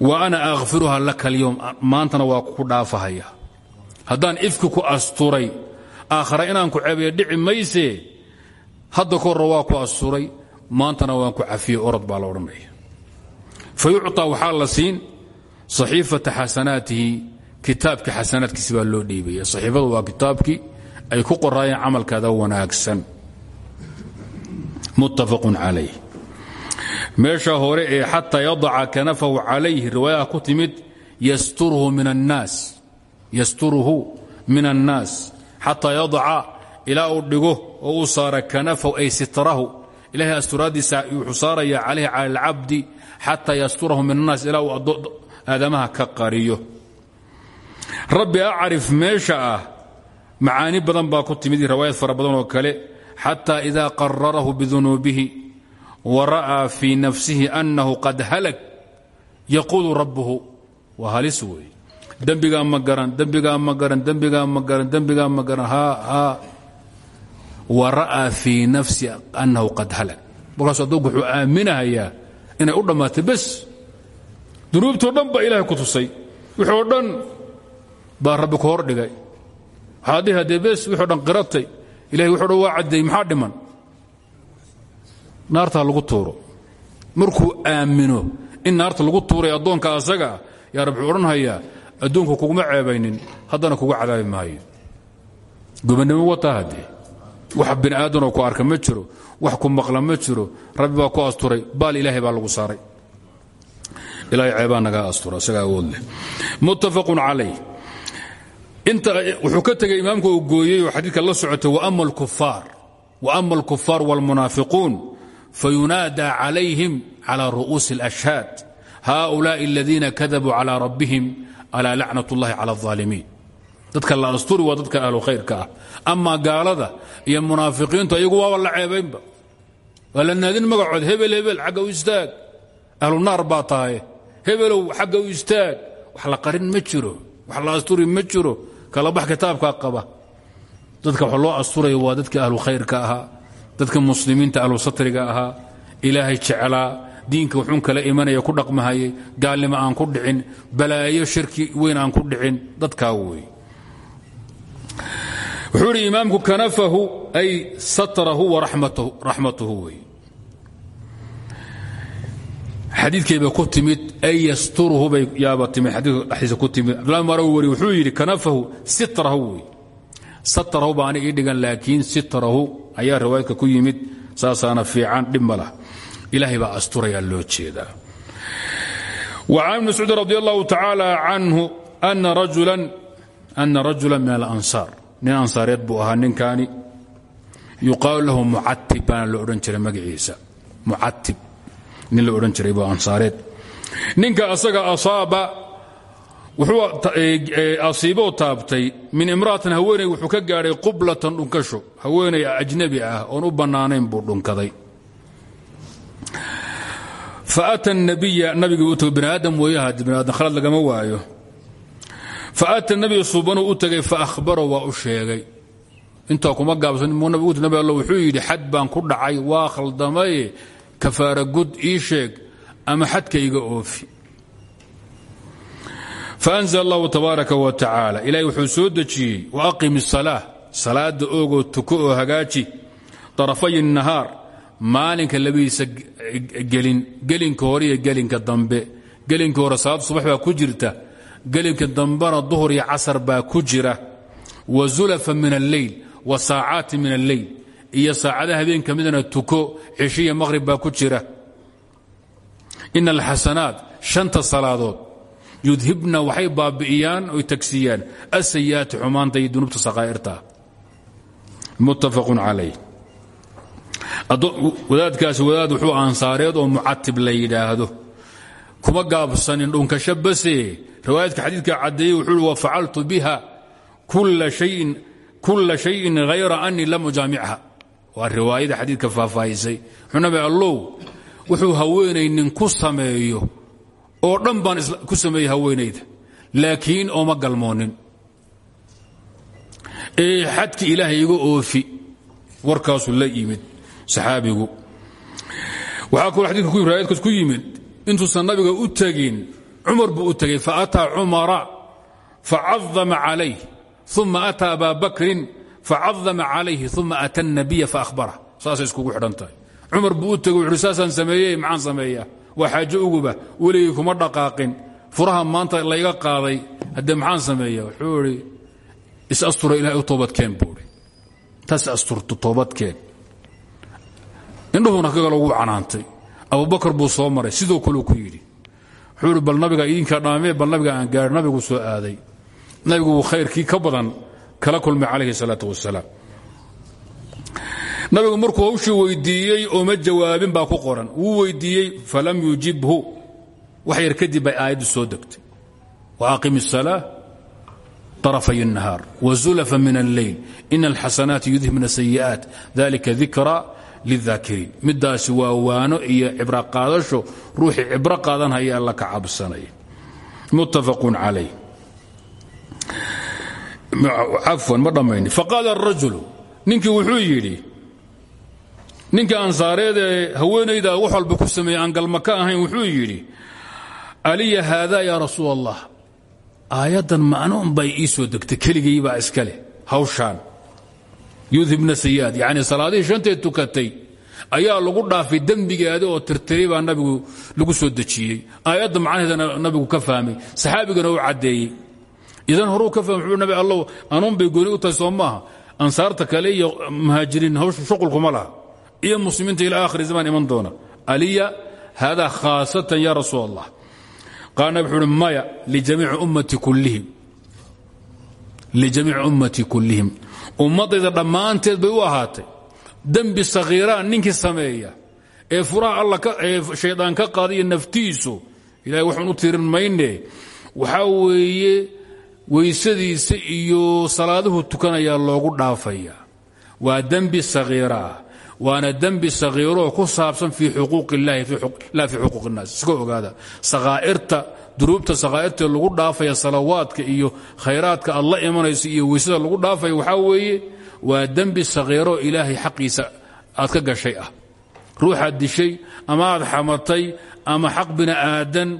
wa ana akhfiruha laka alyowm maantana waa ku dhaafahaya haddaan ifki ku asturay aakhara inaan ku ceebeeyo dhici maysee hadda ka waa ku asturay maantana waan ku cafiyey orod baa la odhanaya. Fa yucطaa waxaa la siin saxiifata xasanaatihi kitaabka xasanaadkiisi baa loo dhiibaya. Saxiifadu waa kitaabkii ay ku qoraayeen camalkaada wanaagsan. Muttafaqun calayh. Meesha hore ee xataa yadaca kanafahu calayhi riwaayaha ku timid yasturuhu min annaas. Xataa yadaca ilaa uu dhigo oo uu saara kanafahu ay sitrahu ilahay asturaaddiisa wuxuu saaraya calayhi cala alcabdi xataa yasturahu min annaas ilaa uu aadamaha ka qariyo. Rabbi acrif meesha ah. Macaani badan baa ku timid riwaayad fara badan oo kale. Xataa ida qararahu bidunuubihi wara'aa fii nafsihi annahu qad halag yaquulu rabbuhu waa halis weeye dembigaa ma garan dembigaa ma garan dembigaa haa haa wara'aa fii nafsi annahu qad halag markaasu addoonku wuxuu aaminahayaa inay u dhammaatay bes. Dunuubtoo dhan baa ilaahay ku tusay. Wixoo dhan baa rabbi ku hor dhigay. Waxaad dhihi haddee bes dhan qiratay. Ilahay wuxuu dhan waa caddeey maxaa dhiman? Naartaa lagu tuuro. Markuu aamino in naarta lagu tuuray addoonka asagaa yaa rab wuxuu odhanhayaa adduunku kuguma ceebaynin haddana kuga cadaabi maayo gobannimo wataa haddee wax bini aadanoo ku arka ma jiro wax ku maqla ma jiro rabbi baa ku asturay baal ilaahay baa lagu saaray ilahay ceebaa nagaa astura isagaa awood leh muttafaqun calayh inta wuxuu ka tegay imaamku uu gooyey oo xadiidka la socotay waama alkufaar waama alkufaar wاlmunaafiquun fayunaadaa calayhim calى ru'uusi اlashhaad haؤulaaءi aladiina kadabuu calى rabbihim alaa lacnat اllahi calى الظaalimiin dadka la asturi waa dadka ahlu khayrka ah. Gaalada iyo munaafiqiintu iyagu waaba la ceebaynba. Waa la naadin magacood hebel hebel xagga istaag. Ahlu naar baa tahay hebelow istaag. Wax la qarin ma jiro wax la asturi ma jiro kala bax kitaabkaa qaba. Dadka wax loo asturaya waa dadka ahlu khayrka ahaa dadka muslimiinta ahlu satriga ahaa ilaahay jeclaa diinka wuxuun kala imanaya ku dhaqmahayay gaalnimo aan ku dhicin balaayo shirki weyn aan ku dhicin dadkaa wey wuxuu idhi imaamku kanafahu ay satrahu waraxmatuhu wey xadiidkeybay ku timid ay yasturuhu bay yaaba timid xadiidka dhexdiisa ku timid cabdullah mara wari wuxuu yidhi kanafahu sitrahu wey satrahu baana ii dhigan laakiin sitrahu ayaa riwaayadka ku yimid saasaana fiican dhib ma lah ilaahay baa asturayaa loo jeedaa وعن ابن مسعود رضي الله تعالى عنه أن رجلا أن رجلا من الأنصار nin ansaareed buu ahaa ninkaani. Yuqaalu lahu mucatib baana la odhan jiray magaciisa. Mucatib nin la odhan jiray buu ansaareed. Ninka asaga asaaba wuxuu asiiboo taabtay min imra'atin haweeney wuxuu ka gaadhay qublatan dhunkasho. Haweeney ajnabi ah oon u bannaanayn buu dhunkaday. Faata nabiya nabigii u tagay bani aadam weeyaha bani aadam khalad lagama waayo faata nabiga suubanu u tegay faahbaro waa u sheegay inta kuma gaabsanmnabig all wuxuu yidhi xad baan ku dhacay waa khaldamaye kafaara gud ii sheeg ama xadkayga oofi faanzl allahu tabaaraka wa tacaala ilaahay wuxuu soo dejiyey waaqim isalaa salaada oogoo tuko oo hagaaji darafay nahaar maalinka labadiisa gelin gelinka hore iyo gelinka dambe gelinka hore salaad subax baa ku jirta gelinka dambena duhur iyo casar baa ku jira wa zulafa min alleyl wa saacaati min alleyl iyo saacada habeenka midna tuko ceshiya maqhrib baa ku jira. Ina alxasanaat shanta salaadood yudhibna waxay baabi'iyaan oy tagsiyaan asayi'aati xumaanta iyo dunuubta saqaa'irta. Muttafaqun calayh. Wadaadkaasi wadaad wuxuu ansaareed oo mucatib la yidhaahdo kuma gaabsanin dhunkasho base riwaayadka xadiidka caddeeyey wuxuu uhi wafacaltu biha kulla shayin hayra anii lam ujaamicha waa riwaayada xadiidka faahfaahisay wuxuu nabi allow wuxuu haweenay nin ku sameeyo oo dhan ku sameeyey haweenayda laakiin ooma galmoonin. Ee xadki ilaahay iga oofi warkaasuu la yimid saxaabigu. Waxaa kaloo xadidka riwaayadkaas ku yimid intuusan nabiga u tegin cumar buu u tegey faataa cumara facadama calayh uma ataa aba bakrin facadama calayhi uma ata الnabiya faahbara saasay iskugu xidhan tahay. Cumar buu u tegey wuxuui saasaan sameeyey maxaan sameeyaa? Waa xaajo uguba weligay kuma dhaqaaqin. Furaha maanta layga qaaday haddee maxaan sameeya wuxuu is-astura ilahay u toobadkeen buui taas asturto toobadkeen. Indhuhuna kagalo ugu canaantay abubakar buu soo maray sidoo kaleu ku yidhi wuxuu ihi bal nabiga idinka dhaamee bal nabiga aan gaari nabigu soo aaday nabigu wuu khayrkii ka badan kala kulmay calayhi salaatu wasalaam nabigu markuu hawshii weydiiyey ooma jawaabin baa ku qoran wuu weydiiyey falam yujibhu wax yar kadib bay aayaddu soo degtay waaqim الsalaa طرفي النهاar وزلفa min الليل إن الxasنaaت يdhibna سيئaaت ذلika ذiكرى liaakiriin midaasi waa waano iyo cibro qaadasho ruuxii cibro qaadanhaya alla ka cabsanay muttafaqun calay cafwan ma dhammayni faqaala arajulu ninkii wuxuu yidhi ninkii ansaareed haweenayda wax walba ku sameeyey aan galma ka ahayn wuxuu yidhi aliya haadaa ya rasuul allah aayaddan macnuun bay ii soo degtay keligayibaa iska leh yudhibna sayi'aat yacni salaadihii shanteed tukatay ayaa lagu dhaafay dembigeeda oo tirtiray baa nabigu lagu soo dejiyey. Aayadda macnaheedana nabigu ka fahmay saxaabigana u caddeeyey. Idan horuu ka fahmay nabi allow anuun bay gooni u tahay soo maaha. Kale iyo muhaajiriin hawsha shuqulkuma laha. Iyo muslimiinta ila aakhiri zamaan iman doona. Aliya hada khaasatan ya rasuul allah qaal nabi wuxuu uhi maya lijamiici ummati kullihim ummaddayda dhammaanteed bay u ahaatay. Dembi sakhiiraan ninkii sameeya ee furaha alla shaydaan ka qaadaiyo naftiisu ilahay waxaan u tirin mayne waxaa weeye weysadiisa iyo salaaduhu tukanayaa loogu dhaafaya. Waa dembi sakhiiraah waana dembi sakhiiroo ku saabsan fii xuquuq illahi laa fii xuquuq innaas iska ogaada sakhaa'irta duruubta sakhaa'irtee lagu dhaafaya salawaadka iyo khayraadka aad la imanayso iyo weysada lagu dhaafaya waxaa weeye waa dembi sakhiiroo ilaahay xaqiisa aad ka gashay ah. Ruuxaad dishay ama aad xamatay ama xaq bini aadan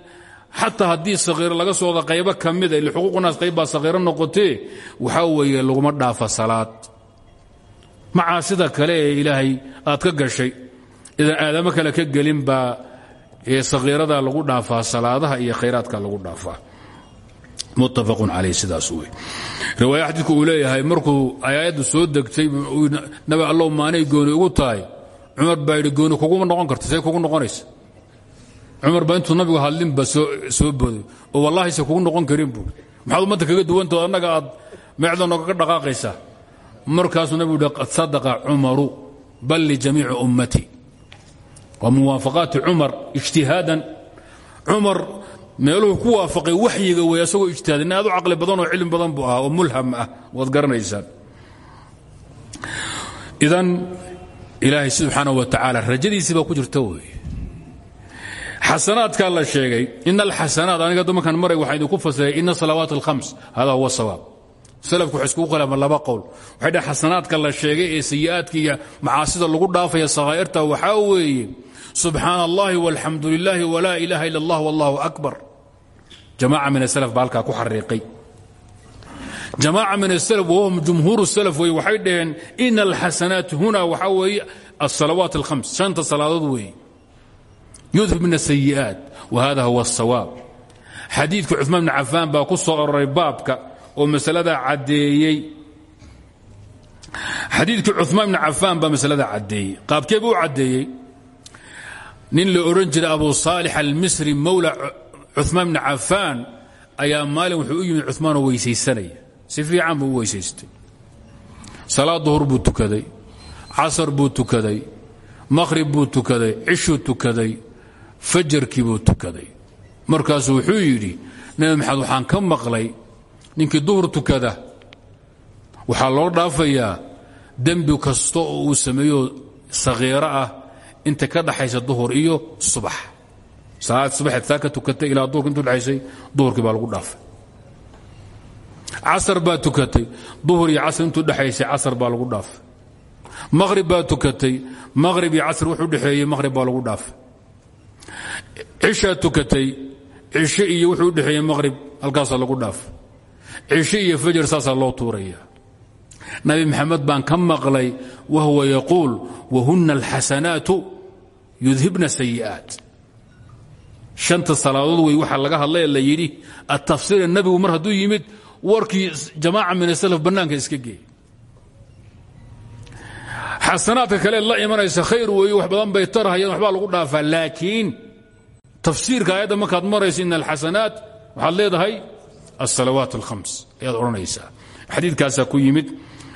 xataa haddii sakhiiro laga sooda qaybo ka mida ile xuquuqnaas qayb baa sakhiiro noqotee waxaa weeye laguma dhaafa salaad. Macaasida kale ee ilaahay aad ka gashay idan aadamo kale ka gelin baa ee sakhiirada lagu dhaafaa salaadaha iyo khayraadka lagu dhaafaa. Muttafaqun calayh sidaas wey riwaaya xadiidku leeyahay markuu aayaddu soo degtay nabi allow maanay gooni ugu tahay? Cumar baa gooni kuguma noqon karta see kugu noqonaysa. Cumar baa intuu nabigu hadlinba soo booday oo wallaahi se kugu noqon karin buu. Maxaad ummadda kaga duwantao annaga aad meecda noogaga dhaqaaqaysaa? Markaasuu nabigu yidhi qad sadaqa cumaru bal lijamiici ummati waa muwaafaqaati cumar ijtihaadan cumar meeluhu ku waafaqay waxyiga wey asagoo ijtihaada nin aad u caqli badan oo cilmi badan buu ahaa oo mulham ah waad garanaysaan idan ilaahay subxaana wa tacaala rajadiisii baa ku jirta wey xasanaadkaa la sheegay ina alxasanaat aniga dumarkan maray waxaa idinku fasiray ina salawaat alkhams hada huwa sawaab salafku waxay iskugu khilaafaan laba qowl waxay dhaheen xasanaadka la sheegay ee sayi'aadka iyo macaasida lagu dhaafaya sakhaa'irta waxaa weeye subxaana allahi walxamdu lilaahi walaa ilaaha ila allah wallahu akbar. Jamaaca min asalaf baa halkaa ku xariiqay. Jamaaca min asalaf wahum jumhuur salaf wey waxay dhaheen ina alxasanaat huna waxaa weeye alsalawaat alkhams shanta salaadood weeye. Yudhib min asayi'aat wa hada huwa asawaab xadiidka cuثmaan bn cafaan baa ku soo aroray baabka oo masaladaa caddeeyey. Xadiidkii cuثmaan bn cafaan baa masalada caddeeyey. Qaabkee buu u caddeeyey nin la odhan jiray abu saalix almisri mowla cuثmaan bn cafaan ayaa maalin wuxuu u yimid cuثmaanoo weysaysanaya. Si fiican buu u weysaystay. Salaad duhur buu tukaday casar buu tukaday maqhrib buu tukaday cishuu tukaday fajarkii buu tukaday. Markaasuu wuxuu yidhi nabi maxamed waxaan ka maqlay ninkii duhur tukada. Waxaa loo dhaafayaa dembi kasta oo uu sameeyo sakhiiro ah inta ka dhaxaysa duhur iyo subax. Salaad subaxeed saa ka tukatay ilaa duhurka intuu dhexaysay duhurkii baa lagu dhaafay. Casar baa tukatay duhur iyo casr intuu dhexaysay casar baa lagu dhaafay. Maqhrib baa tukatay maqhrib iyo casr wuxuu dhexeeyey maqhrib baa lagu dhaafay. Cishaa tukatay cishe iyo wuxuu dhexeeyey maqhrib halkaasaa lagu dhaafay. Cishe iyo fajar saasaa loo tuuraya nabi maxamed baan ka maqlay wahuwa yaquul wahunna alxasanaatu yudhibna sayi'aat. Shanta salaadood wey waxaa laga hadlay la yidhi atafsiir nebigu mar hadduu yimid warkii jamaaca min asalaf bannaanka iska geey xasanaadka kale la imanaysa khayr weeye wax badan bay tarhayaan waxbaa lagu dhaafaa laakiin tafsiirka aayadda markaad marayso in alxasanaat waxaad leedahay alsalawaat alkhams ayaad odhanaysaa. Xadiidkaasaa ku yimid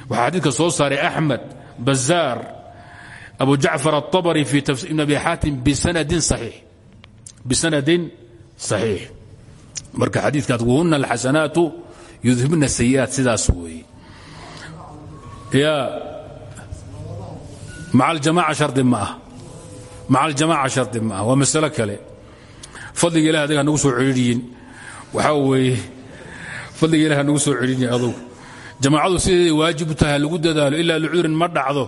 waxaa xadiidka soo saaray axmed bazaar abu jacfar aلطabri fi tafsir ibn abi xaatim bisanadin صaxiix bisanadin صaxiix marka xadiidkaas wahuna alxasanaatu yudhibna sayi'aat sidaas weeye ya maca aljamaca shardi ma ah maca aljamaca shardi ma ah waa masalo kale fadliga ilahi adiga hanagu soo celiiriyin waxaa weeye fadliga ilahi hanagu soo celiiriyin adugu jamaacadu sideeday waajibu tahay lagu dadaalo ilaa licudurin ma dhacdo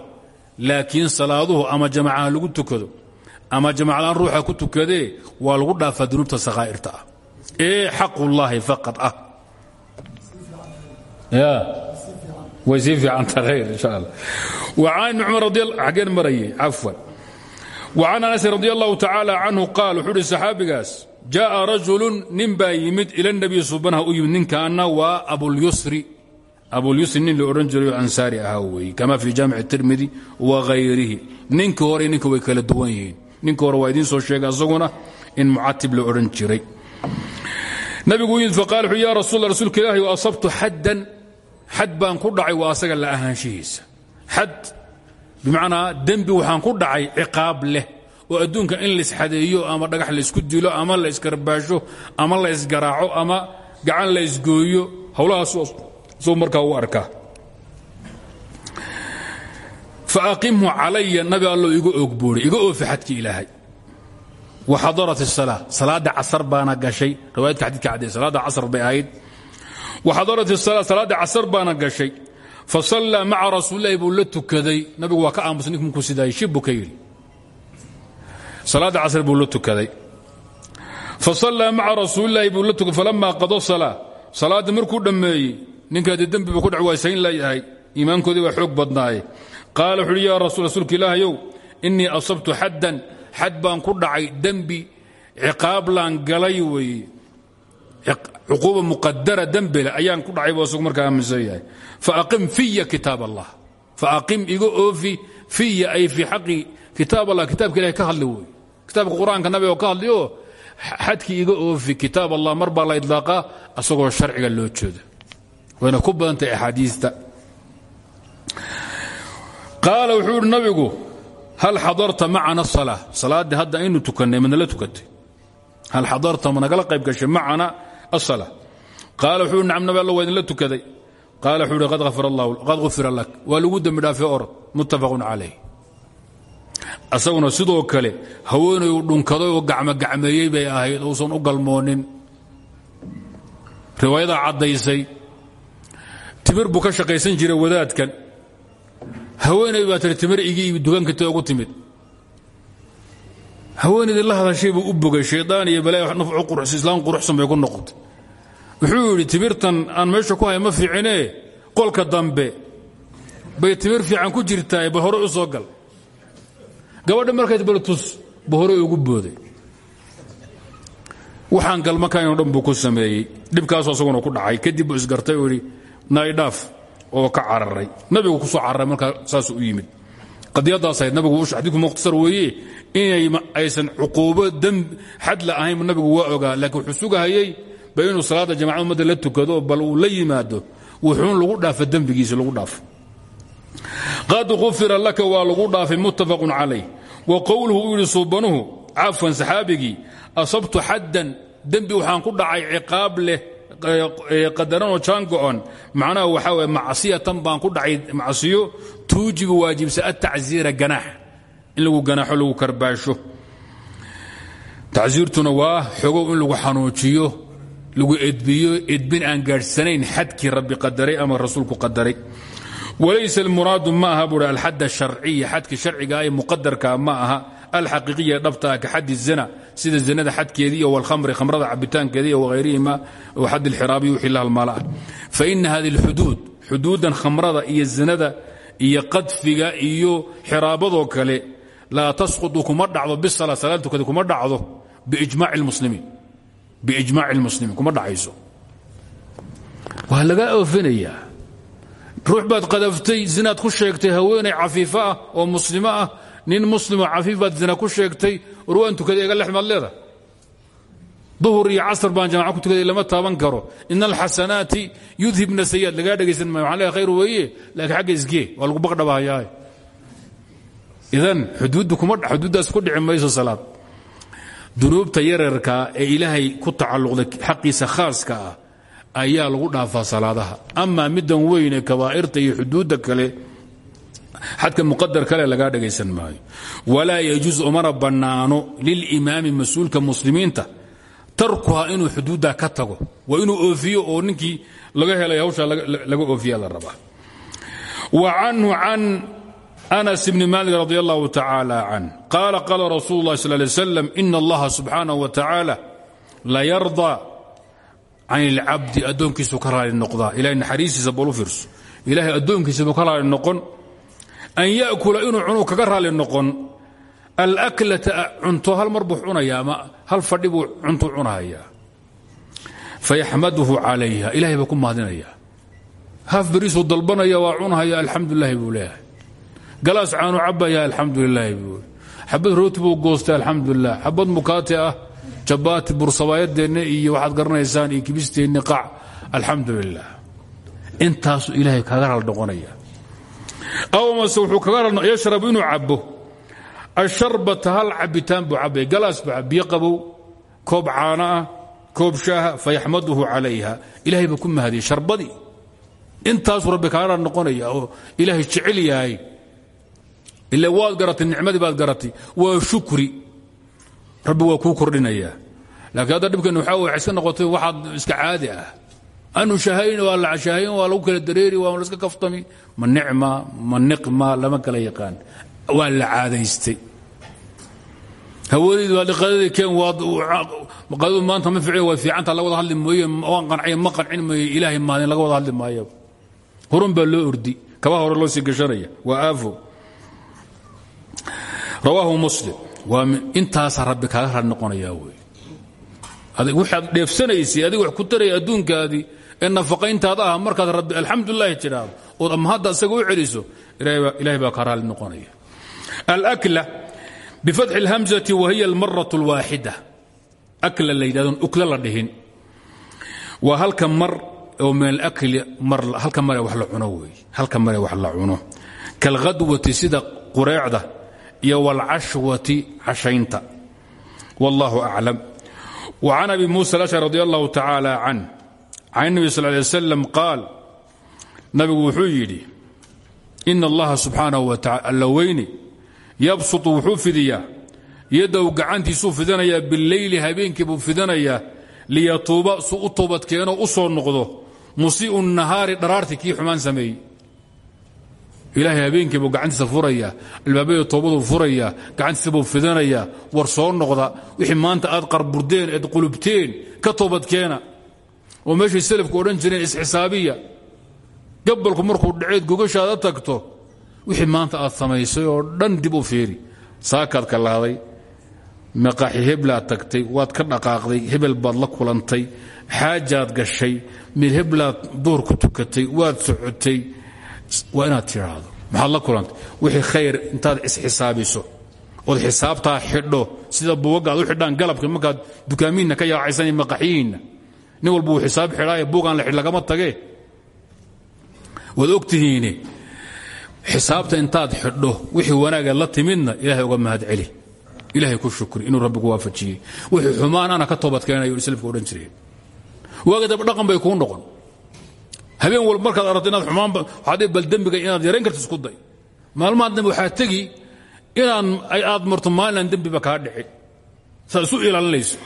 laakiin salaaduhu ama jamacaha lagu tukado ama jamaclaan ruuxa ku tukadee waa lagu dhaafaa dunuubta sakhaa'irta ah. Ee xaqullaahi faqad ah. Way sii iicantaageenmarayeawan anasin radi allahu tacaala canhu qaal wuxuu uhi saxaabigaas rajulun nin yimid ila nebiy subanaha u yimid ninkaanna waa abulyusri abulyusri nin la odhan jiray oo ahaa weeye. Kama fii jaamic اtirmidi wa hayrihi ninka hore ninka way kala duwan yihiin. Ninka hore waa idiin soo sheegay asaguna in mucatib la odhan jiray. Nabigu yimid faqaal wuxuu ya rasul la rasuulka wa asabtu xaddan xad ku dhacay waa asaga la ahaanshihiisa. Xad bimacnaa dembi waxaan ku dhacay ciqaab leh oo adduunka in laysxadeeyo ama dhagax laysku dilo ama la iskarbaasho ama la ysgaraaco ama gacan la ysgooyo howlahaas suu markaa u arkaa faaqimhu calaya nabi allo iga oog buuri iga oofi xadkii ilaahay waxadarat الsalaa salaada casar baana gashay riwaayadka xadidka cadday salaada casar bay ahayd waxadarat الsalaa salaada casar baana gashay fasallaa maca rasuulilahi buu la tukaday nabigu waa ka aamusay nink munkuu sidaayey shib buu ka yidhi salaadda casr buu la tukaday fasallaa maca rasuulilahi buu la tukaday falamaa qado salaa salaaddii markuu dhammeeyey ninkaadii dembi buu ku dhac waasayn layahay iimaankoodii baa xoog badnaaye qaala wuxu uhi yaa rasul rasuulka ilaahayow asabtu xaddan xad ku dhacay dembi ciqaablaan galay weeye cuquuba muqadara dembele ayaan ku dhacay buu markaa aaminsan yahay. Faaqim fiya kitaab allah. Faaqim iga oofi fiya ay fii xaqi kitaab allah kitaabka ilahay ka hadli wey. Kitaabka qur'aanka nabiga ka hadli oo xadkii iga oofi allah mar la idlaaqaa asagoo sharciga loo jeeda wayna ku badantahay axaadiista. Qaala wuxuu nabigu hal xadarta macana salaa salaaddii hadda aynu tukannay madnala tukatay. Hal xadarta ma nagala qayb gashay macana asala qaala wuxuu ihi nacam nabi alla waa tukaday. Qaala wuxuu ihi qad ghufira lak. Waa lagu dembi dhaafay orod muttafaqun calayh. Asaguna sidoo kale haweenay uu dhunkaday oo gacmogacmeeyey bay ahayd uusan u galmoonin. Riwaayadaa caddaysay timir buu ka shaqaysan jiray wadaadkan. Haweenay baa tiri timir igi ibi dukankata ugu timid. Haweenaydii la hadashay buu u bogay shaydaan iyo balaa nafcu islaam quruxsan bay ku noqotay. Wuxuu yidhi timirtan aan meesha ku hay ma fiicinee qolka dambe. Bay timir fiican ku jirtaa bal hore u soo gal. Gabadha markayd bal tus ba ugu booday. Waxaan galmakaynoo dhan buu ku sameeyey. Asaguna ku dhacay. Kadib buu isgartay yidhi naydhaaf oo ka cararay. Nabigu ku soo cararay markaa saasuu u yimid. Qadiyadaas ahayd nabigu xadiidku mukhtasar weeye inay aysan cuquubo demb xad la ahayn nabigu waa ogaa laakiin wuxuu sugahayey inuu salaadda jamacada ummadda la tukado bal uu la yimaado wuxuun lagu dhaafa dembigiisi lagu dhaafo. Qad ufira laka waa lagu dhaafay muttafaqun calayh. Wa qowluhu uu yidhi suubanuhu asabtu xaddan dembi waxaan ku dhacay ciqaab leh qadaranoo jaango-on macnaha waxaa weye macsiyatan baan ku dhacay macsiyo tuujibu waajibsa atacziira ganaax. In lagu ganaaxo lagu karbaasho. Tacsiirtuna waa xogow in lagu xanuujiyo lagu edbiyo edbin aan gaadhsanayn xadkii rabbi qadaray ama rasuulku qadaray. Walaysa almuraadu ma aha buui alxad asharciya xadki sharciga ee muqadarka ma aha alxaqiiqiya dhabtaa ka xadi zina sida zinada xadkeedii iyo walkhamri khamrada cabitaankeeda iyo wahayrihima xad ilxiraabi wixii la halmaala ah. Faina hadi alxuduud xuduudan khamrada iyo zinada iyo qadfiga iyo xiraabadoo kale laa tasqutu kuma dhacdo bisala salaad tukada kuma dhacdo biijmaaci lmuslimiin biijmaaci lmuslimiin kuma dhacayso. Waa lagaa oofinayaa. Ruux baad qadaftay zinaad ku sheegtay haweenay cafiifo ah oo muslimo ah nin muslimoo cafiif baad zina ku sheegtay war waan tukaday ega lexmaad leeda. Duhur iyo casr baan jamaca ku tukaday lama taaban karo. In alxasanaati yudhibna sayiad lagaa dhegaysan maayo. Waxaan khayr weeye laakiin xagga isgee waa lagu baqdhabahayaa idan xuduuddaas ku dhici salaad. Dunuubta yararka ee ilaahay ku tacalluqday xaqiisa khaaska ah ayaa lagu dhaafaa salaadaha. Amaa middan weyn ee kabaa'irta iyo xuduudda kale xadka muqadar kale lagaa dhagaysan maayo. Walaa yajuus umana bannaano lilimaami mas'uulka muslimiinta tarkuha inuu xuduuddaa ka tago waa inuu oofiyo oo ninkii laga helay hawshaa laga oofiya la rabaa. Wa canhu can anas bni malik radi allahu tacaala can. Qaala qaala rasuulu اllahi sal lay slam ina wa tacaala la yardaa can ilcabdi addoonkiisu ka raali noqdaa. Ilahay naxariistiisa balu fiirso. Ilaahay addoonkiisabuu ka raali an ya'kula inuu cunuu kaga raali noqon alaklata cunto hal mar buu cunayaa ama hal fadhi buu cuntuu cunahayaa fayaxmaduhu calayha ilahay baa haaf beriisuu dalbanaya waa cunahaya alxamdulilaahi buu leeyahay. Galaas caanu cabaya alxamdulilaahi buu xabad rooti buu goostay alxamdulilah xabad mukaati ah jabaati iyo waxaad garanaysaan iyo kibisteenni qac alxamdu lilah intaasuu ilaahay ral noqonaya aw mase wuxuu kaga ral yashrabu inuu cabbo. Asharbata hal cabitaan buu cabaya galaas buu biyo qabow koob caano ah koob shaaha fayaxmaduhu calayha. Ilahay baa ku mahadiyey sharbadii intaasuu rabbi kaga ral noqonaya oo ilaahay jecel yahay. Ila waad garatay nicmadii baad garatay waa shukri. Rabbi waa kuu kordhinaya laakiin hadda dhibkeen waxaa iska noqotay waxaad iska caadi ah anu shahayn waa la shaahayn waa lagu kala dareeri waa la iska kaftami. Ma nicma ma niqma lama kala yaqaan. Waa la caadaystay. Haweenaydu waa liqadadii keen waad qadadu maanta ma fiici way fiicanta laga wada hadli mooye waan qancay ma qancin mooye ilaahay maadin laga wada hadli maayo. Horun baa loo ordi. Kaba hore loo sii gashanaya. Waa aafo rawaahu muslim. Waa intaasaa rabbi kaaga rar noqonayaa wey waxaad dheefsanaysay adiga wax ku taraya adduunkaadii ee nafaqayntaada ah markaad rabbi alxamdulilaahi tidhaahdo ood ama hadda isaga u celiso ilahay baa kaa raali noqonaya alakla bifatxi اlhamzati wa hiya almaraة اlwaaxida akla la yidhahdon ukla la dhihin waa halka mar oo min alakli halka mare wax la cuno wey halka mare wax la cuno kalghadwati sida qureecda iyo wاlcashwati cashaynta wاllahu aclam وعن أبي موسى الأشعري رضي الله تعالى عنه عن النبي صلى الله عليه وسلم قال نبgu wuxuu yidhi إن الlaha سubحaanaه وتaعالى alla weyne yabsuط wuxuu fidiyaa yadow gacantiisuu fidanayaa biاlleyli habeenkii buu fidanayaa liyatuuba su u toobadkeeno u soo noqdo musiiءu الnahaari dharaartii kii xumaan sameeyey ilaahay habeenkii buu gacantiisa furayaa albaabada toobaduu furayaa gacantiisa buu fidanayaa war soo noqda wixii maanta aad qarburdeen eed qulubteen ka toobadkeena oo meeshay salafku odhan jireen isxisaabiya gabalku markuu dhaceed gogashaada tagto wixii maanta aad samaysay oo dhan dib u fiiri. Saakaad ka lahday maqaaxi heblaad tagtay waad ka dhaqaaqday hebel baad la kulantay xaajaad gashay mid heblaad duur ku tukatay waad socotay. Waa inaad tidhaahdo la kulantay? Wixii khayr intaad isxisaabiso ood xisaabtaa xidho sida buugagga ad u xidhaan galabka markaad dukaamiinna ka yaacaysan maqaxyihiinna nin walba uu xisaab xidhaaye buugaan la xidh lagama tagee. Waad xisaabta intaad xidho wixii wanaageed la timidna ilahay uga mahad celi. Ku shukri inuu rabbigu waafajiyey. Wixii xumaanana ka toobadkeenayo slafka odhan jireen waaga daba dhaqan bay kuu noqon. Habeen walba markaad aragto inaad xumaanba waxaad bal dembiga inaad yarayn karto isku day. Maalmaha dambe waxaa tegi inaan aad marto maalinaan dembiba dhici. Saad isu ilaalinayso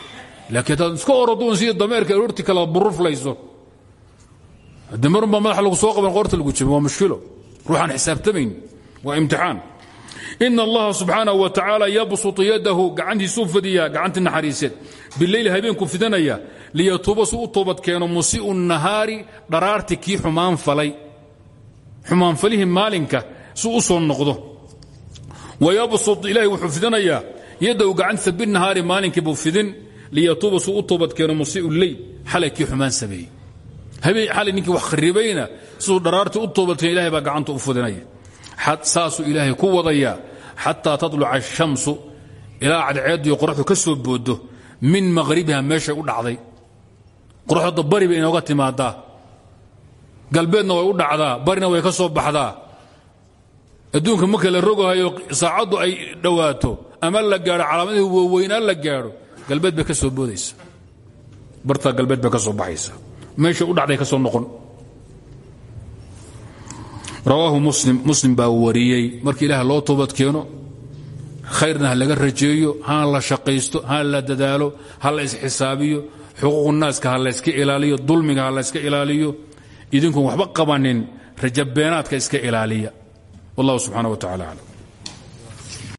laakiin hadaad iska oroduun sida dameerka aroorti kala buruflayso haddii marunbaa madaxa lagu soo qaban qoorta lagu jibin waa mushkilo. Ruuxaan xisaabtamayn waa imtixaan. Ina allaha subxaanaه wa tacaala yabsutu yadahu gacantiisuu fidiyaa gacantii naxariiseed. Bileyli habeenku fidanaya liyatuuba su u toobad keeno musii'u nahaari dharaarti kii xumaan falay. Xumaanfalihii maalinka su u soo noqdo. Wayabsut ilahay wuxuu fidinayaa yadahu gacantiisa binahaari maalinkii buu fidin liyatuuba su u toobad keeno musii'u leyl xalay kii xumaan sameeyey. Xalay ninkii wax kharibayna siduu dharaartii u toobadkeen ilahay gacanta u fidinaya saasuu ilaahay ku wadayaa xataa taluca ashamsu ilaa cadceeddiyo qoraxdu ka soo boodo min maqhribiha meeshay u dhacday. Qoraxda bari bay inooga timaadaa. Galbeedna way u dhacdaa barina way ka soo baxdaa. Adduunka marka la rogahayo saacaddu ay dhowaato ama la gaadho calaamadihii waaweynaan la gaadho galbeed bay ka soo boodaysa. Bartaa galbeed bay ka soo baxaysa. Meeshay u dhacday ka soo noqon. Rawaahu muslim. Muslim baa wariyey. Markii ilaah loo toobad keeno khayrna ha laga rajeeyo hana la shaqaysto hana la dadaalo ha la isxisaabiyo xuquuqu naaska ha layska ilaaliyo dulmiga ha layska ilaaliyo idinkuon waxba qabanin rajabeenaadka iska ilaaliya. Wallahu subxana wa tacala